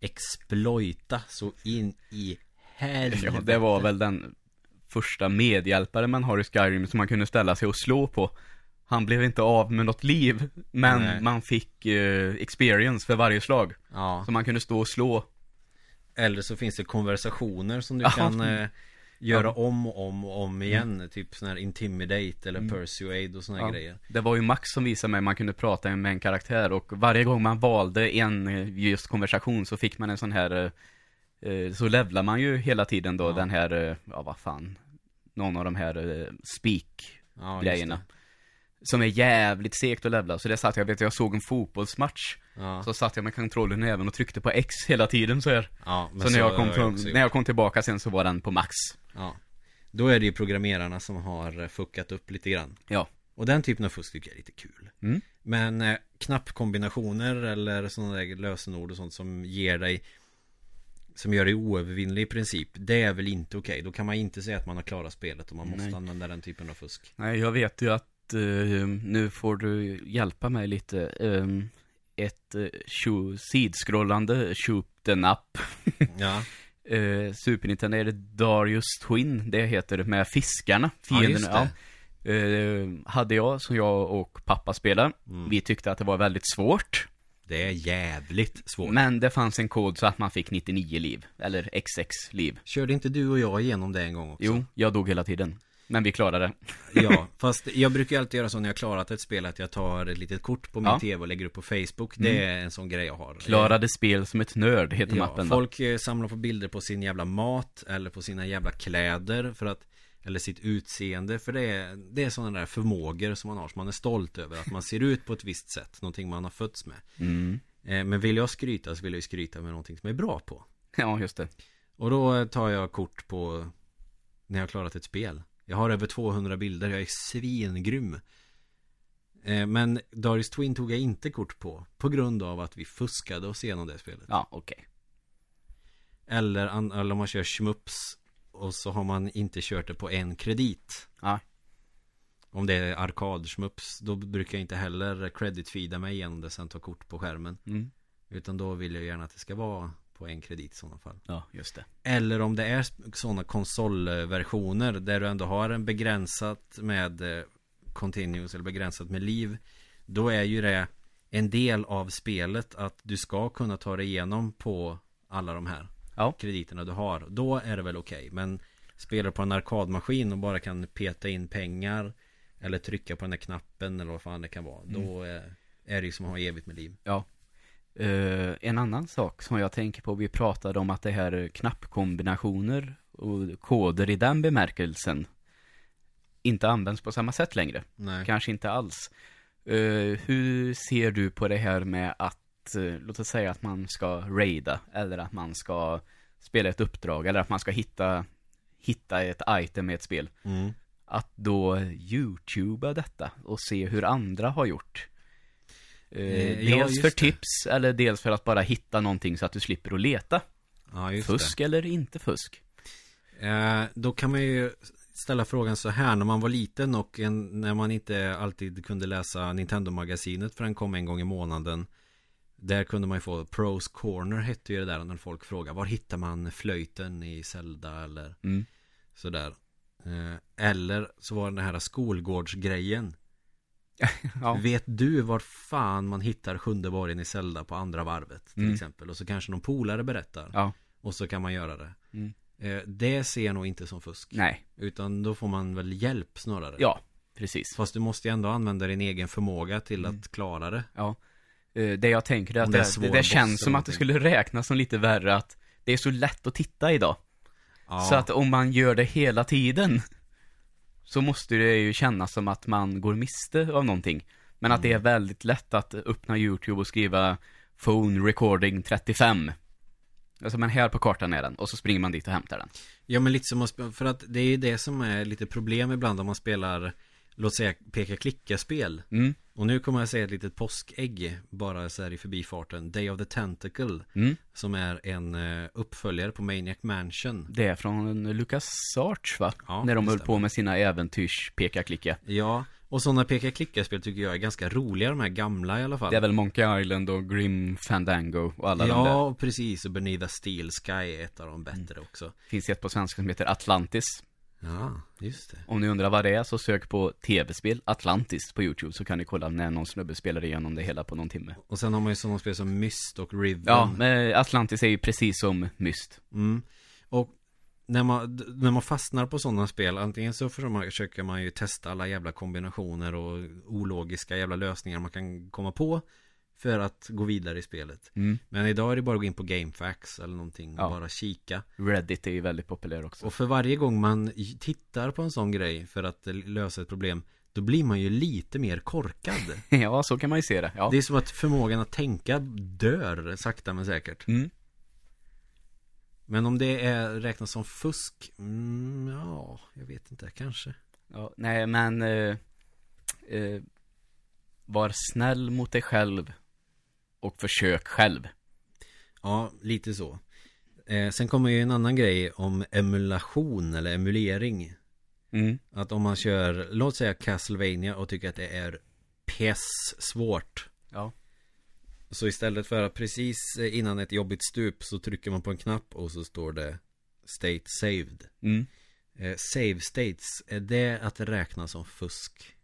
exploita så in i helvete. Ja, det var väl den första medhjälpare man har i Skyrim som man kunde ställa sig och slå på Han blev inte av med något liv, men Nej. man fick eh, experience för varje slag Ja, Så man kunde stå och slå eller så finns det konversationer som du kan eh, göra Ja. om och om och om igen. Typ sån här intimidate eller persuade och såna Ja. grejer. Det var ju Max som visade mig man kunde prata med en karaktär och varje gång man valde en eh, just konversation så fick man en sån här eh, eh, Så levlar man ju hela tiden då den här, eh, ja vad fan Någon av de här eh, Som är jävligt segt att levla, så det satt jag, vet jag såg en fotbollsmatch Ja, Så satt jag med kontrollen även och tryckte på X hela tiden så här ja men Så, när, jag kom från, när jag kom tillbaka sen så var den på max Ja. Då är det ju programmerarna som har eh, fuckat upp lite grann. Ja Och den typen av fusk tycker jag är lite kul. Mm. Men eh, knappkombinationer eller sådana där lösenord och sånt som ger dig som gör dig oövervinnlig i princip. Det är väl inte okej. Då kan man inte säga att man har klarat spelet och man måste Nej. använda den typen av fusk. Nej, jag vet ju att eh, nu får du hjälpa mig lite. Um, ett uh, sidskrollande shoot den up. Ja, Uh, Super Nintendo är det Darius Twin, det heter det, med fiskarna. Ja, just det. Eh, hade jag, som jag och pappa spelade. Mm. Vi tyckte att det var väldigt svårt. Det är jävligt svårt. Men det fanns en kod så att man fick 99 liv. Eller XX liv. Körde inte du och jag igenom det en gång också? Jo, jag dog hela tiden. Men vi klarade det. Ja, fast jag brukar alltid göra så när jag klarat ett spel att jag tar ett litet kort på min Ja. tv och lägger upp på Facebook. Det är en sån grej jag har. Klarade spel som ett nörd heter Ja, mappen då. folk eh, samlar på bilder på sin jävla mat eller på sina jävla kläder för att eller sitt utseende för det är, det är sådana där förmågor som man har som man är stolt över att man ser ut på ett visst sätt Någonting man har fötts med Mm. eh, Men vill jag skryta så vill jag ju skryta med någonting som jag är bra på Ja, just det. Och då tar jag kort på När jag har klarat ett spel Jag har över 200 bilder, jag är svingrym eh, Men Darius Twin tog jag inte kort på På grund av att vi fuskade oss igenom det spelet Ja, okej. Eller, an- eller om man kör schmups Och så har man inte kört det på en kredit Ja. Om det är arkadschmups Då brukar jag inte heller credit-feeda mig igenom det sen ta kort på skärmen Mm. Utan då vill jag gärna att det ska vara på en kredit i sådana fall Ja, just det. Eller om det är sådana konsolversioner Där du ändå har en begränsat med eh, Continuous eller begränsat med liv Då är ju det en del av spelet att du ska kunna ta dig igenom på alla de här Ja. krediterna du har Då är det väl okej Men spelar på en arkadmaskin och bara kan peta in pengar Eller trycka på den där knappen eller vad fan det kan vara Då eh, är det ju som att ha evigt med liv Ja. Eh, en annan sak som jag tänker på, vi pratade om att det här är knappkombinationer och koder i den bemärkelsen inte används på samma sätt längre. Nej Kanske inte alls. Eh, hur ser du på det här med att, uh, låt oss säga att man ska raida, eller att man ska spela ett uppdrag, eller att man ska hitta, hitta ett item i ett spel. mm. Att då youtuba detta och se hur andra har gjort. Eh, Eh, ja, dels för det. tips eller dels för att bara hitta någonting så att du slipper att leta. Ja Fusk eller inte fusk. det eh, Då kan man ju ställa frågan så här När man var liten och en, när man inte alltid kunde läsa Nintendo-magasinet För den kom en gång i månaden Där kunde man ju få Pros Corner hette ju det där när folk frågar Var hittar man flöjten i Zelda eller Mm. sådär eh, Eller så var det den här skolgårdsgrejen Ja. Vet du var fan man hittar sjunde borgen i Zelda på andra varvet till Mm. exempel Och så kanske någon polare berättar ja. Och så kan man göra det Mm. eh, Det ser jag nog inte som fusk Nej. Utan då får man väl hjälp snarare Ja, precis. Fast du måste ju ändå använda din egen förmåga till Mm. att klara det Ja. Eh, det jag tänker är att Om det, är det, det känns som att det skulle räknas som lite värre att det är så lätt att titta idag. ja. Så att om man gör det hela tiden så måste det ju kännas som att man går miste av någonting. Men att det är Mm. väldigt lätt att öppna YouTube och skriva Phone recording 35. Alltså men här på kartan är den och så springer man dit och hämtar den. Ja men lite som att För att det är ju det som är lite problem ibland om man spelar Låt säga peka-klicka-spel Mm, Och nu kommer jag säga ett litet påskägg Bara så här i förbifarten Day of the Tentacle mm. Som är en eh, uppföljare på Maniac Mansion Det är från Lucas Arts va? Ja, När de höll på med sina äventyrs peka-klicka. Ja Och sådana peka-klicka-spel tycker jag är ganska roliga De här gamla i alla fall Det är väl Monkey Island och Grim Fandango och alla de där. Ja, precis. Och Beneath a Steel Sky är ett av de bättre också. Finns ett på svenska som heter Atlantis. Ja, just det. Om ni undrar vad det är så sök på tv-spel Atlantis på YouTube så kan ni kolla när någon snubbe spelar igenom det hela på någon timme. Och sen har man ju sådana spel som Myst och Riven. Ja, men Atlantis är ju precis som Myst. Mm. Och när man, när man fastnar på sådana spel, antingen så försöker man ju testa alla jävla kombinationer och ologiska jävla lösningar man kan komma på för att gå vidare i spelet. Mm. Men idag är det bara att gå in på GameFAQs eller någonting och Ja. bara kika. Reddit är ju väldigt populär också. Och för varje gång man tittar på en sån grej för att eh, lösa ett problem, då blir man ju lite mer korkad. ja, så kan man ju se det. Ja. Det är som att förmågan att tänka dör sakta men säkert. Mm. Men om det är räknas som fusk? Mm, ja, jag vet inte, kanske. ja nej, men eh, eh, var snäll mot dig själv och försök själv. Ja, lite så. Eh, sen kommer ju en annan grej om emulation eller emulering. Mm. Att om man kör, låt säga Castlevania och tycker att det är pess svårt. Ja. Så istället för att precis innan ett jobbigt stup så trycker man på en knapp och så står det State saved. Mm. eh, Save states, är det att räkna som fusk?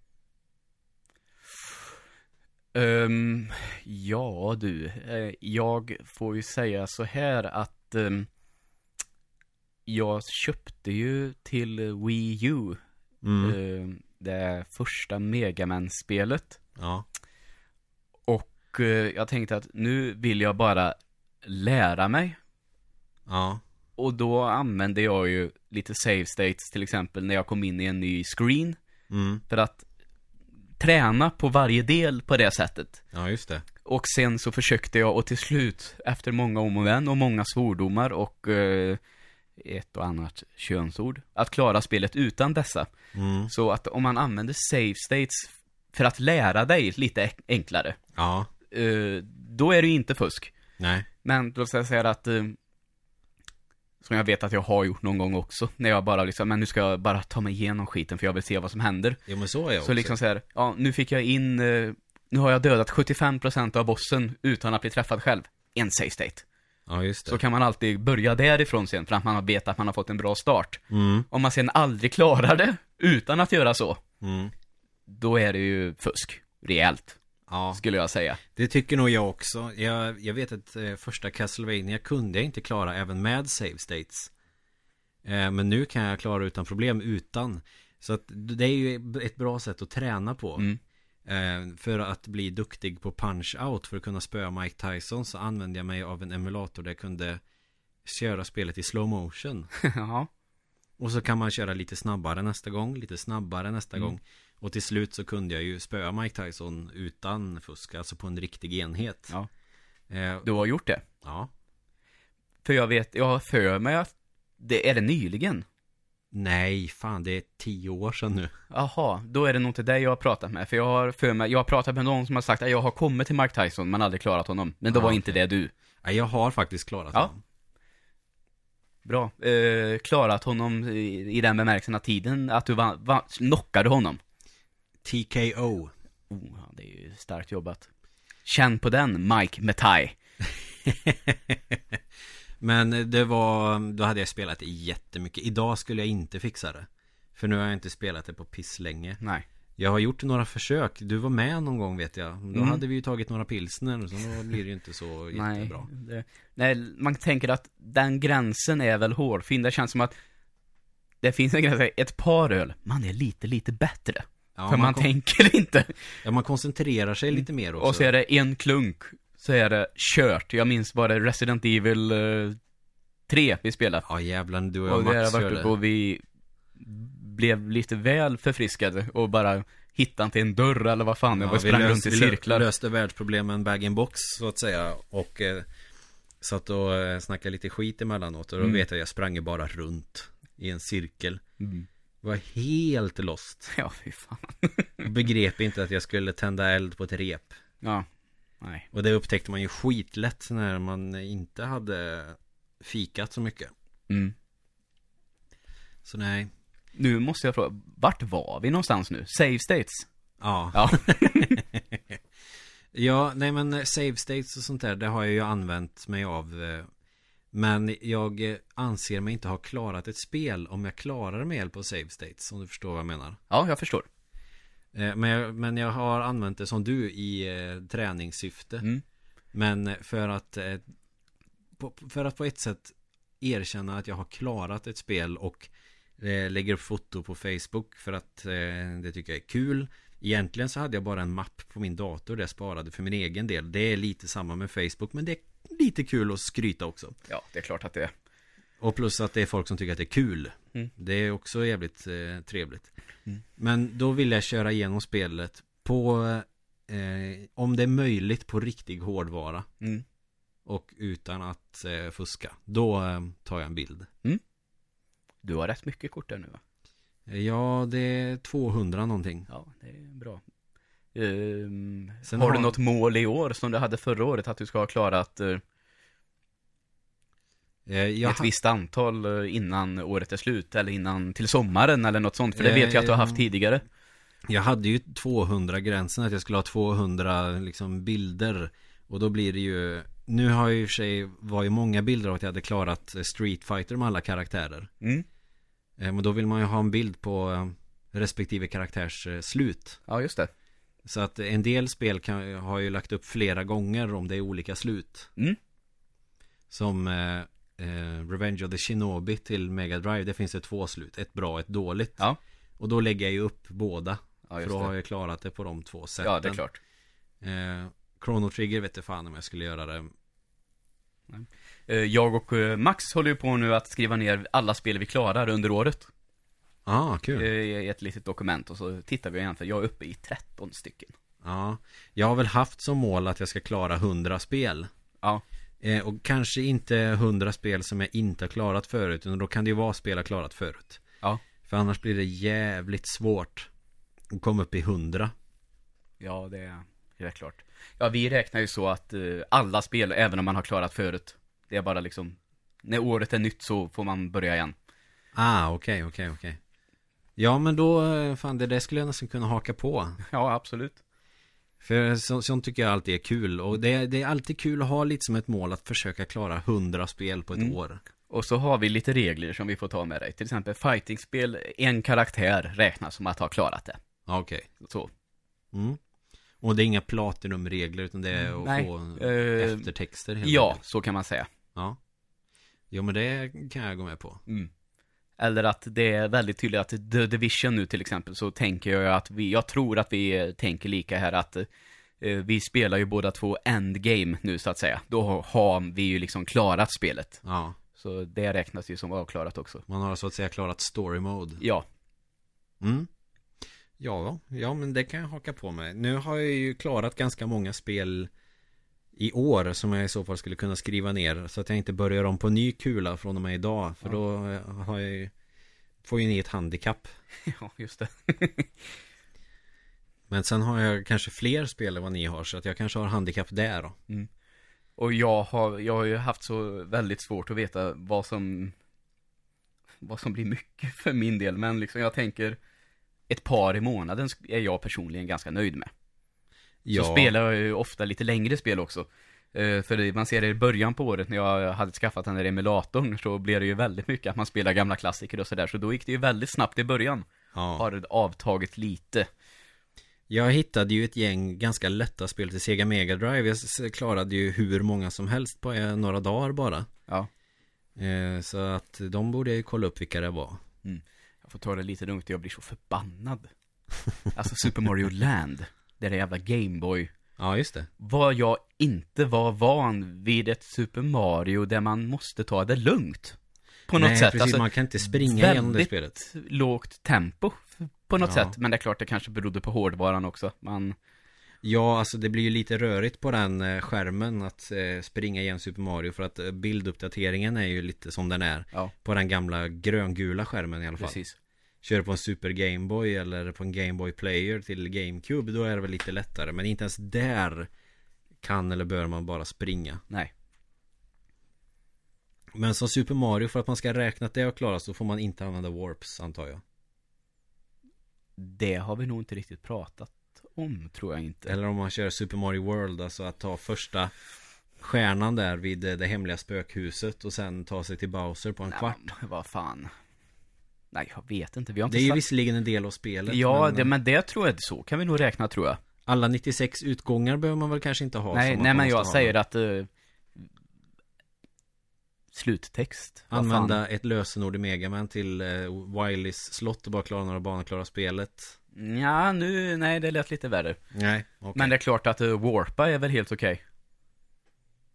Ehm, ja du, eh, jag får ju säga så här att ehm, jag köpte ju till Wii U Mm. ehm, det första Megaman-spelet. Ja. Och eh, jag tänkte att nu vill jag bara lära mig. Ja. Och då använde jag ju lite save states till exempel när jag kom in i en ny screen. Mm. För att träna på varje del på det sättet. Ja, just det. Och sen så försökte jag och till slut, efter många om och men och många svordomar och eh, ett och annat könsord, att klara spelet utan dessa. Mm. Så att om man använder save states för att lära dig lite enklare, Ja. eh, då är det ju inte fusk. Nej. Men då ska jag säga att, eh, som jag vet att jag har gjort någon gång också, när jag bara liksom, men nu ska jag bara ta mig igenom skiten för jag vill se vad som händer. Jo, men så är jag Så också. liksom så här, ja, nu fick jag in, eh, nu har jag dödat 75% av bossen utan att bli träffad själv. En save state. Ja, just det. Så kan man alltid börja därifrån sen, för att man vet att man har fått en bra start. Mm. Om man sen aldrig klarar det, utan att göra så, Mm. då är det ju fusk. Rejält, Ja. skulle jag säga. Det tycker nog jag också. Jag, jag vet att eh, första Castlevania kunde jag inte klara även med save states. Eh, men nu kan jag klara utan problem utan. Så att det är ju ett bra sätt att träna på. Mm. Eh, för att bli duktig på punch-out för att kunna spöa Mike Tyson så använde jag mig av en emulator där jag kunde köra spelet i slow motion. Och så kan man köra lite snabbare nästa gång, lite snabbare nästa Mm. gång. Och till slut så kunde jag ju spöa Mike Tyson utan fusk, alltså på en riktig enhet. Ja. Eh, Du har gjort det. ja. För jag vet, jag har för mig att det är det nyligen. Nej, fan det är tio år sedan nu. Jaha, då är det nog inte dig jag har pratat med. För jag har för mig, jag har pratat med någon som har sagt att jag har kommit till Mike Tyson men aldrig klarat honom. Men då Ja, var inte okej. det du. Nej, jag har faktiskt klarat Ja. honom. Bra. Eh, klarat honom i, i den bemärkelsen av tiden, att du va, va, knockade honom. TKO. Oh, det är ju starkt jobbat. Känn på den, Mike Metai. Men det var, då hade jag spelat det jättemycket. Idag skulle jag inte fixa det. För nu har jag inte spelat det på piss länge. Nej. Jag har gjort några försök. Du var med någon gång vet jag. Då Mm. hade vi ju tagit några pilsner. Så då blir det ju inte så Nej, jättebra. det, nej, man tänker att den gränsen är väl hårfin. Det känns som att det finns en gräns, ett par öl, man är lite, lite bättre. Ja, för man, kon- tänker inte. ja, man koncentrerar sig lite mer också. Och så är det en klunk, så är det kört. Jag minns bara Resident Evil eh, 3 vi spelade. Ja jävlar, du och jag Och Max varit uppe och vi blev lite väl förfriskade och bara hittade till en dörr eller vad fan, jag bara sprang runt i vi cirklar. löste världsproblemen bag in box så att säga Och eh, satt och eh, snackade lite skit emellanåt Och då Mm. vet jag jag sprang ju bara runt I en cirkel Mm. Var helt lost Ja, fy fan. Begrep inte att jag skulle tända eld på ett rep Ja, nej. Och det upptäckte man ju skitlätt när man inte hade fikat så mycket Mm. Så nej Nu måste jag fråga, vart var vi någonstans nu? Save States? Ja Ja. Ja, nej men save states och sånt där Det har jag ju använt mig av eh, Men jag eh, anser mig inte ha klarat ett spel Om jag klarar det med hjälp av save states Om du förstår vad jag menar Ja, jag förstår. Eh, men, jag, men jag har använt det som du i eh, träningssyfte Mm. Men för att eh, på, För att på ett sätt Erkänna att jag har klarat ett spel och eh, Lägger upp foto på Facebook För att eh, det tycker jag är kul Egentligen så hade jag bara en mapp på min dator där jag sparade för min egen del Det är lite samma med Facebook Men det lite kul att skryta också Ja, det är klart att det är. Och plus att det är folk som tycker att det är kul Mm. Det är också jävligt eh, trevligt Mm. Men då vill jag köra igenom spelet På eh, Om det är möjligt på riktig hårdvara Mm. Och utan att eh, fuska Då eh, tar jag en bild Du har rätt mycket kort där nu va? Ja, det är 200 någonting Ja, det är bra. Ehm, Sen har har- du något mål i år som du hade förra året att du ska ha klarat eh, jag, ett visst antal eh, innan året är slut eller innan till sommaren eller något sånt? För det vet jag att du har haft Ehm, tidigare. jag hade ju 200 gränsen Att jag skulle ha 200 liksom bilder Och då blir det ju Nu har jag i och för sig Var ju många bilder av att jag hade klarat Street Fighter med alla karaktärer Mm. Men då vill man ju ha en bild på respektive karaktärs slut. Ja, just det. Så att en del spel kan, har ju lagt upp flera gånger om det är olika slut. Mm. Som eh, eh, Revenge of the Shinobi till Mega Drive. Det finns det två slut. Ett bra och ett dåligt. Ja. Och då lägger jag ju upp båda. Ja, för då har det. jag klarat det på de två sätten. Ja, det är klart. Eh, Chrono Trigger vet jag fan om jag skulle göra det. Eh, Jag och eh, Max håller ju på nu att skriva ner alla spel vi klarar under året. Ah, kul. eh, I ett litet dokument och så tittar vi igen för jag är uppe i 13 stycken. Ja, jag har väl haft som mål att jag ska klara 100 spel. Ja. Eh, och kanske inte 100 spel som jag inte har klarat förut, utan då kan det ju vara spel jag klarat förut. Ja. För annars blir det jävligt svårt att komma upp i 100. Ja, det är helt klart. Ja, vi räknar ju så att eh, alla spel, även om man har klarat förut, det är bara liksom, när året är nytt så får man börja igen. Ah, okej, okej, okej. Ja, men då, eh, fan det där skulle jag nästan kunna haka på. Ja, absolut. För så, sånt tycker jag alltid är kul. Och det, det är alltid kul att ha lite som ett mål att försöka klara 100 spel på ett Mm. år. Och så har vi lite regler som vi får ta med dig. Till exempel fightingspel, en karaktär räknas som att ha klarat det. Okej. Så. Mm. Och det är inga platinumregler utan det är att Nej, få eh, eftertexter helt Ja, enkelt. så kan man säga. Ja. Jo men det kan jag gå med på. Mm. Eller att det är väldigt tydligt att The Division nu till exempel så tänker jag att vi, jag tror att vi tänker lika här att eh, vi spelar ju båda två endgame nu så att säga. Då har- vi ju liksom klarat spelet. Ja. Så det räknas ju som avklarat också. Man har så att säga klarat story mode. Ja, Mm. Ja, ja men det kan jag haka på mig. Nu har jag ju klarat ganska många spel i år som jag i så fall skulle kunna skriva ner. Så att jag inte börjar om på ny kula från och med idag. För Ja. då eh, har jag ju, får ju ni ett handikapp. ja just det. Men sen har jag kanske fler spel än vad ni har. Så att jag kanske har handikapp där då. Och jag har, jag har ju haft så väldigt svårt att veta vad som vad som blir mycket för min del. Men liksom jag tänker ett par i månaden är jag personligen ganska nöjd med. Ja, Så spelar jag ju ofta lite längre spel också. Eh, För man ser det i början på året när jag hade skaffat den där emulatorn så blev det ju väldigt mycket att man spelar gamla klassiker och sådär. Så då gick det ju väldigt snabbt i början. ja. Har det avtagit lite. Jag hittade ju ett gäng ganska lätta spel till Sega Mega Drive. Jag klarade ju hur många som helst på eh, några dagar bara. Ja. Eh, Så att de borde ju kolla upp vilka det var. Jag får ta det lite lugnt, jag blir så förbannad. Alltså Super Mario Land. Det där jävla Gameboy. Ja, just det. Vad jag inte var van vid ett Super Mario där man måste ta det lugnt. På något Nej, sätt. precis. Alltså, man kan inte springa igenom det väldigt spelet. lågt tempo. På något Ja. sätt. Men det är klart det kanske berodde på hårdvaran också. Man, Ja, alltså det blir ju lite rörigt på den eh, skärmen att eh, springa igen Super Mario för att eh, bilduppdateringen är ju lite som den är. ja, På den gamla gröngula skärmen i alla fall. precis. Kör på en Super Game Boy eller på en Game Boy Player till GameCube då är det väl lite lättare. Men inte ens där kan eller bör man bara springa. Nej. Men som Super Mario för att man ska räkna att det har klarat så får man inte använda Warps antar jag. Det har vi nog inte riktigt pratat om, tror jag inte. Eller om man kör Super Mario World, alltså att ta första stjärnan där vid det hemliga spökhuset och sen ta sig till Bowser på en Nej, kvart. Vad fan. Nej, jag vet inte. Vi har inte Det är ju sagt- visserligen en del av spelet. Ja, men, det, eh, men det tror jag, så kan vi nog räkna tror jag. Alla 96 utgångar behöver man väl kanske inte ha. nej, nej men jag ha säger dem. att uh, Sluttext. Använda fan. ett lösenord i Megaman till uh, Wileys slott och bara klara några banor klara spelet. Ja, nu, nej det lät lite värre. Nej, okej. Men det är klart att uh, Warpa är väl helt okej,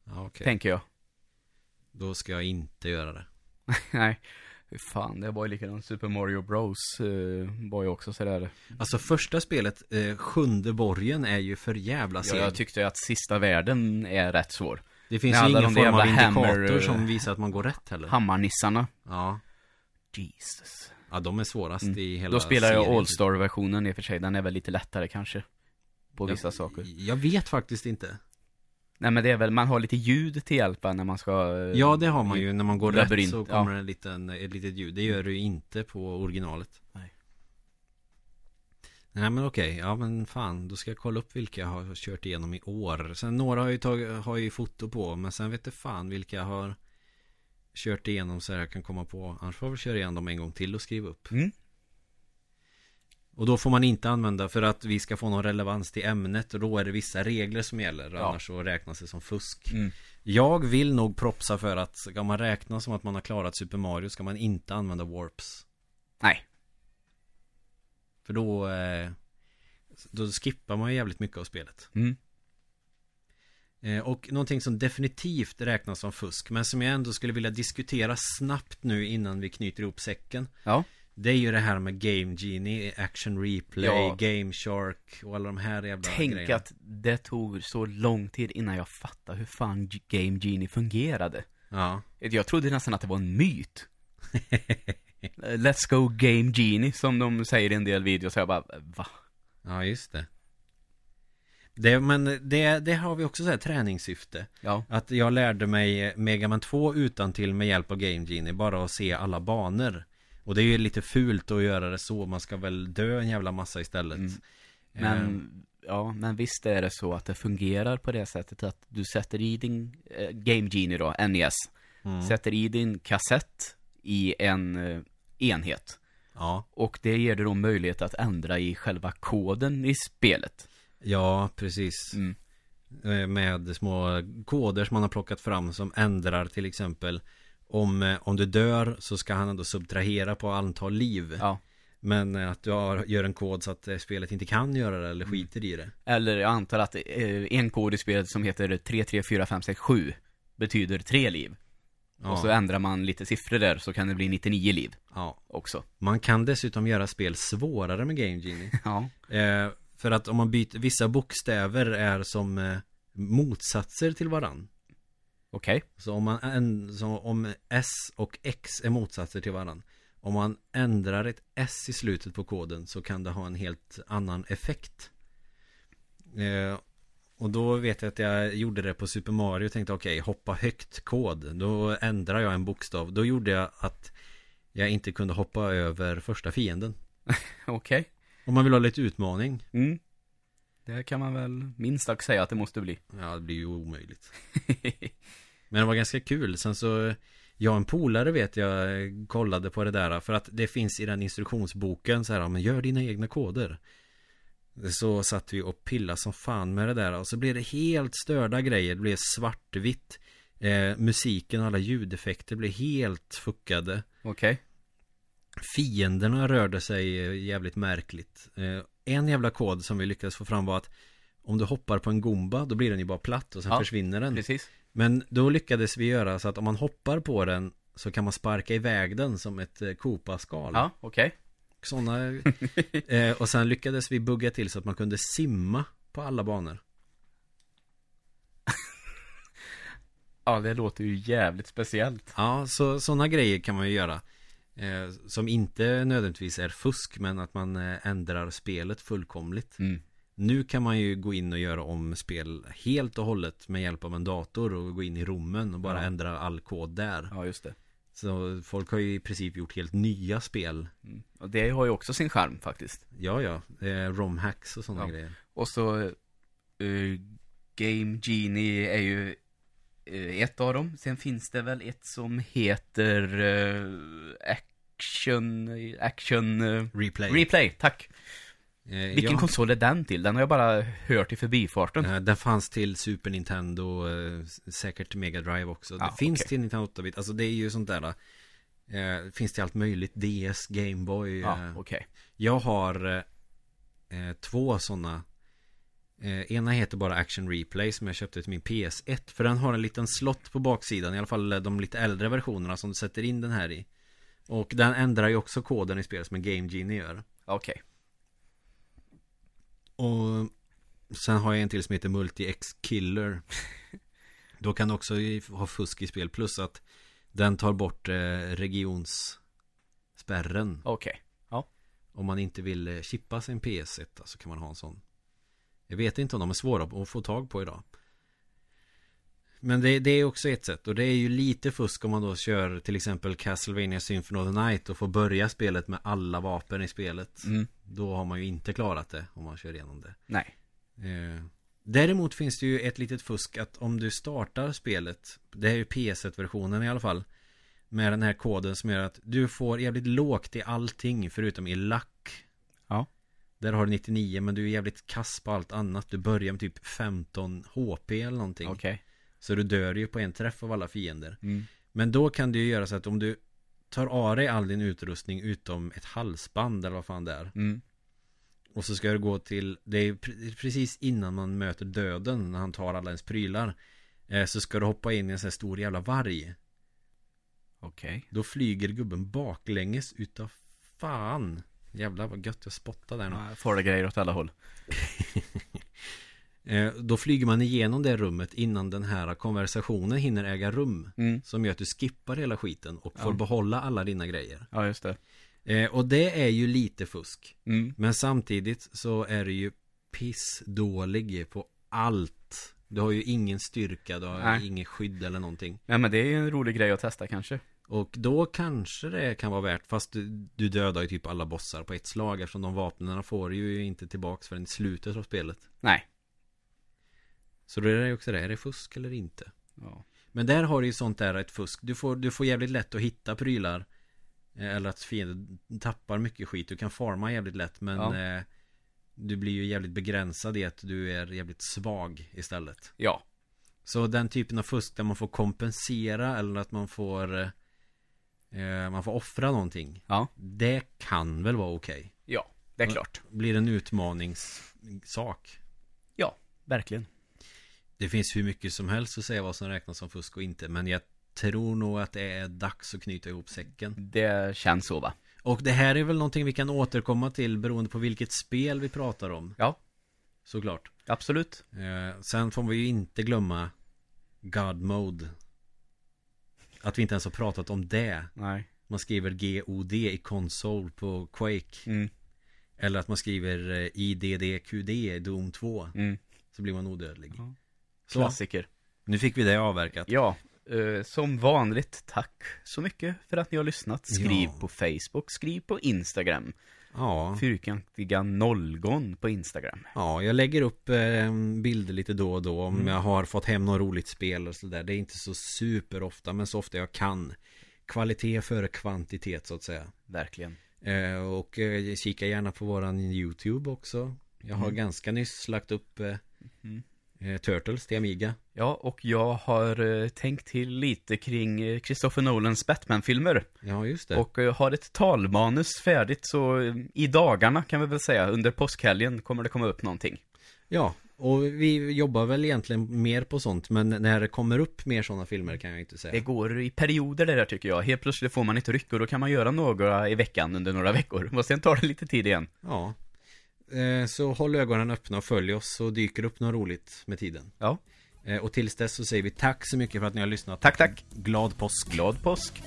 Ja, okej. tänker jag. Då ska jag inte göra det. nej. Fan, det var ju likadant. Super Mario Bros uh, var ju också sådär. Alltså första spelet, eh, Sjunde borgen, är ju för jävla Ja, seg. jag tyckte att sista världen är rätt svår. det finns ju ingen form av indikator hammer, som eh, visar att man går rätt heller. Hammarnissarna. Ja. Jesus. ja, de är svårast Mm. i hela Då spelar jag. All-Star-versionen i och för sig. Den är väl lite lättare kanske. På vissa jag, saker. Jag vet faktiskt inte. Nej men det är väl, man har lite ljud till hjälp när man ska... eh, Ja, det har man ju. När man går rätt labyrint, så ja. kommer det en liten, ett litet ljud. Det gör ju inte på originalet. Nej. Nej men okej, ja men fan, då ska jag kolla upp vilka jag har kört igenom i år. Sen några har ju tagit, har ju foto på, men sen vet jag fan vilka jag har kört igenom så här jag kan komma på. Annars får väl köra igenom dem en gång till och skriva upp. Mm. Och då får man inte använda för att vi ska få någon relevans till ämnet och då är det vissa regler som gäller. Ja. Annars så räknas det som fusk. Mm. Jag vill nog propsa för att ska man räkna som att man har klarat Super Mario ska man inte använda warps. Nej. För då, eh, då skippar man ju jävligt mycket av spelet. Mm. Eh, och någonting som definitivt räknas som fusk men som jag ändå skulle vilja diskutera snabbt nu innan vi knyter ihop säcken. Ja. Det är ju det här med Game Genie, Action Replay, Ja. Game Shark och alla de här jävla Tänk grejerna. att det tog så lång tid innan jag fattade hur fan Game Genie fungerade. Ja. Jag trodde nästan att det var en myt. Let's go Game Genie, som de säger i en del videos. Så jag bara, va? Ja, just det. det men det, det har vi också så här träningssyfte. Ja. Att jag lärde mig Mega Man 2 utan till med hjälp av Game Genie. Bara att se alla banor. Och det är ju lite fult att göra det så. Man ska väl dö en jävla massa istället. Mm. Eh, Men, ja, men visst är det så att det fungerar på det sättet att du sätter i din eh, Game Genie då, NES. mm. Sätter i din kassett i en eh, enhet. Ja, Och det ger dig då möjlighet att ändra i själva koden i spelet. ja, precis. Mm. Eh, Med små koder som man har plockat fram som ändrar till exempel om, eh, om du dör så ska han ändå subtrahera på antal liv. Ja. Men eh, att du har, gör en kod så att eh, spelet inte kan göra det Mm. eller skiter i det. Eller jag antar att en kod i spelet som heter 334567 betyder tre liv. Ja, Och så ändrar man lite siffror där så kan det bli 99 liv ja. också. Man kan dessutom göra spel svårare med Game Genie. Ja. eh, för att om man byter, vissa bokstäver är som eh, motsatser till varann. Okej. Så om man en, så om S och X är motsatser till varann. Om man ändrar ett S i slutet på koden så kan det ha en helt annan effekt. Eh, och då vet jag att jag gjorde det på Super Mario och tänkte okej, hoppa högt kod. Då ändrar jag en bokstav. Då gjorde jag att jag inte kunde hoppa över första fienden. Okej. Om man vill ha lite utmaning. Mm. Det kan man väl minst sagt säga att det måste bli. Ja, det blir ju omöjligt. Men det var ganska kul. Sen så Jag och en polare vet jag kollade på det där För att det finns i den instruktionsboken så här, men gör dina egna koder Så satt vi och pillade som fan med det där Och så blev det helt störda grejer Det blev svartvitt eh, Musiken och alla ljudeffekter blev helt fuckade Okej. Fienderna rörde sig eh, jävligt märkligt eh, En jävla kod som vi lyckades få fram var att Om du hoppar på en gomba då blir den ju bara platt och sen Ja, försvinner den Precis. Men då lyckades vi göra så att om man hoppar på den Så kan man sparka iväg den som ett eh, kopaskal Ja, okej. Sådana eh, Och sen lyckades vi bugga till så att man kunde simma på alla banor Ja, det låter ju jävligt speciellt. Ja, så sådana grejer kan man ju göra eh, Som inte nödvändigtvis är fusk Men att man eh, ändrar spelet fullkomligt Mm. Nu kan man ju gå in och göra om spel helt och hållet med hjälp av en dator och gå in i rommen och bara Ja. ändra all kod där. Ja, just det. Så folk har ju i princip gjort helt nya spel. Mm. Och det har ju också sin charm faktiskt. Ja, ja. Eh, romhacks och sådana Ja. grejer. Och så eh, Game Genie är ju eh, ett av dem. Sen finns det väl ett som heter eh, Action, Action eh, Replay. Replay, tack. Eh, Vilken ja. konsol är den till? Den har jag bara hört i förbifarten. Eh, Den fanns till Super Nintendo, eh, säkert till Mega Drive också. Ja, det finns till Nintendo 8-bit. Alltså det är ju sånt där. Eh, finns till allt möjligt. DS, Gameboy. Ja, Eh, okej. Jag har eh, två sådana. Eh, ena heter bara Action Replay som jag köpte till min PS1. För den har en liten slott på baksidan. I alla fall de lite äldre versionerna som du sätter in den här i. Och den ändrar ju också koden i spelet som en Game Genie gör. Okej. Och sen har jag en till som heter Multi-X Killer. Då kan du också ha fusk i spel. Plus att den tar bort eh, regionsspärren. Okej. Om man inte vill eh, chippa sin PS1 så kan man ha en sån. Jag vet inte om de är svåra att få tag på idag. Men det, det är också ett sätt och det är ju lite fusk om man då kör till exempel Castlevania Symphony of the Night och får börja spelet med alla vapen i spelet. Mm. Då har man ju inte klarat det om man kör igenom det. Nej. Eh, Däremot finns det ju ett litet fusk att om du startar spelet Det är ju PS1-versionen i alla fall Med den här koden som gör att du får jävligt lågt i allting förutom i lack. Ja. Där har du 99 men du är jävligt kass på allt annat. Du börjar med typ 15 HP eller någonting. Okej. Så du dör ju på en träff av alla fiender. Mm. Men då kan du ju göra så att om du tar av dig all din utrustning utom ett halsband eller vad fan det är. Mm. Och så ska du gå till, det är pre- precis innan man möter döden när han tar alla ens prylar. Eh, så ska du hoppa in i en sån här stor jävla varg. Okej. Då flyger gubben baklänges utav fan. Jävlar vad gött jag spottade där nu. Ja, Får det grejer åt alla håll. Eh, då flyger man igenom det rummet innan den här konversationen hinner äga rum. Mm. Som gör att du skippar hela skiten och får Ja. behålla alla dina grejer. Ja, just det. Eh, och det är ju lite fusk. Mm. Men samtidigt så är du ju pissdålig på allt. Du har ju ingen styrka, du har Nej. ingen skydd eller någonting. Ja, men det är ju en rolig grej att testa kanske. Och då kanske det kan vara värt, fast du, du dödar ju typ alla bossar på ett slag eftersom de vapnen får du ju inte tillbaks förrän i slutet av spelet. Nej. Så då är det ju också det, är det fusk eller inte? Ja. Men där har du ju sånt där ett fusk. Du får, du får jävligt lätt att hitta prylar. Eh, Eller att fienden tappar mycket skit. Du kan farma jävligt lätt men Ja. eh, Du blir ju jävligt begränsad i att du är jävligt svag istället. Ja. Så den typen av fusk där man får kompensera eller att man får eh, Man får offra någonting. Ja. Det kan väl vara okej. Ja, det är klart. Blir en utmaningssak. Ja, verkligen. Det finns hur mycket som helst att säga vad som räknas som fusk och inte. Men jag tror nog att det är dags att knyta ihop säcken. Det känns så va? Och det här är väl någonting vi kan återkomma till beroende på vilket spel vi pratar om. Ja, Såklart. absolut. Eh, sen får vi ju inte glömma God Mode. Att vi inte ens har pratat om det. Nej. Man skriver GOD i konsol på Quake. Mm. Eller att man skriver eh, IDDQD i Doom 2. Mm. Så blir man odödlig. Ja. Klassiker. nu fick vi det avverkat. Ja, eh, som vanligt, tack så mycket för att ni har lyssnat. Skriv Ja. på Facebook, skriv på Instagram. Ja. Fyrkantiga nollgon på Instagram. Ja, jag lägger upp eh, bilder lite då och då om Mm. jag har fått hem något roligt spel och sådär. Det är inte så super ofta, men så ofta jag kan. Kvalitet före kvantitet så att säga. Verkligen. Eh, och eh, kika gärna på våran YouTube också. Jag har Mm. ganska nyss lagt upp eh, Mm. Eh, Turtles till Amiga. Ja, och jag har eh, tänkt till lite kring eh, Christopher Nolans Batman-filmer. Ja, just det. Och eh, har ett talmanus färdigt, så i dagarna kan vi väl säga, under påskhelgen kommer det komma upp någonting. Ja, och vi jobbar väl egentligen mer på sånt. Men när det kommer upp mer sådana filmer kan jag inte säga. Det går i perioder det där tycker jag. Helt plötsligt får man ett ryck och då kan man göra några i veckan under några veckor. Och sen tar det lite tid igen. Ja. Eh, Så håll ögonen öppna och följ oss så dyker upp något roligt med tiden. Ja. Eh, Och tills dess så säger vi tack så mycket för att ni har lyssnat. Tack, tack. Glad påsk. Glad påsk!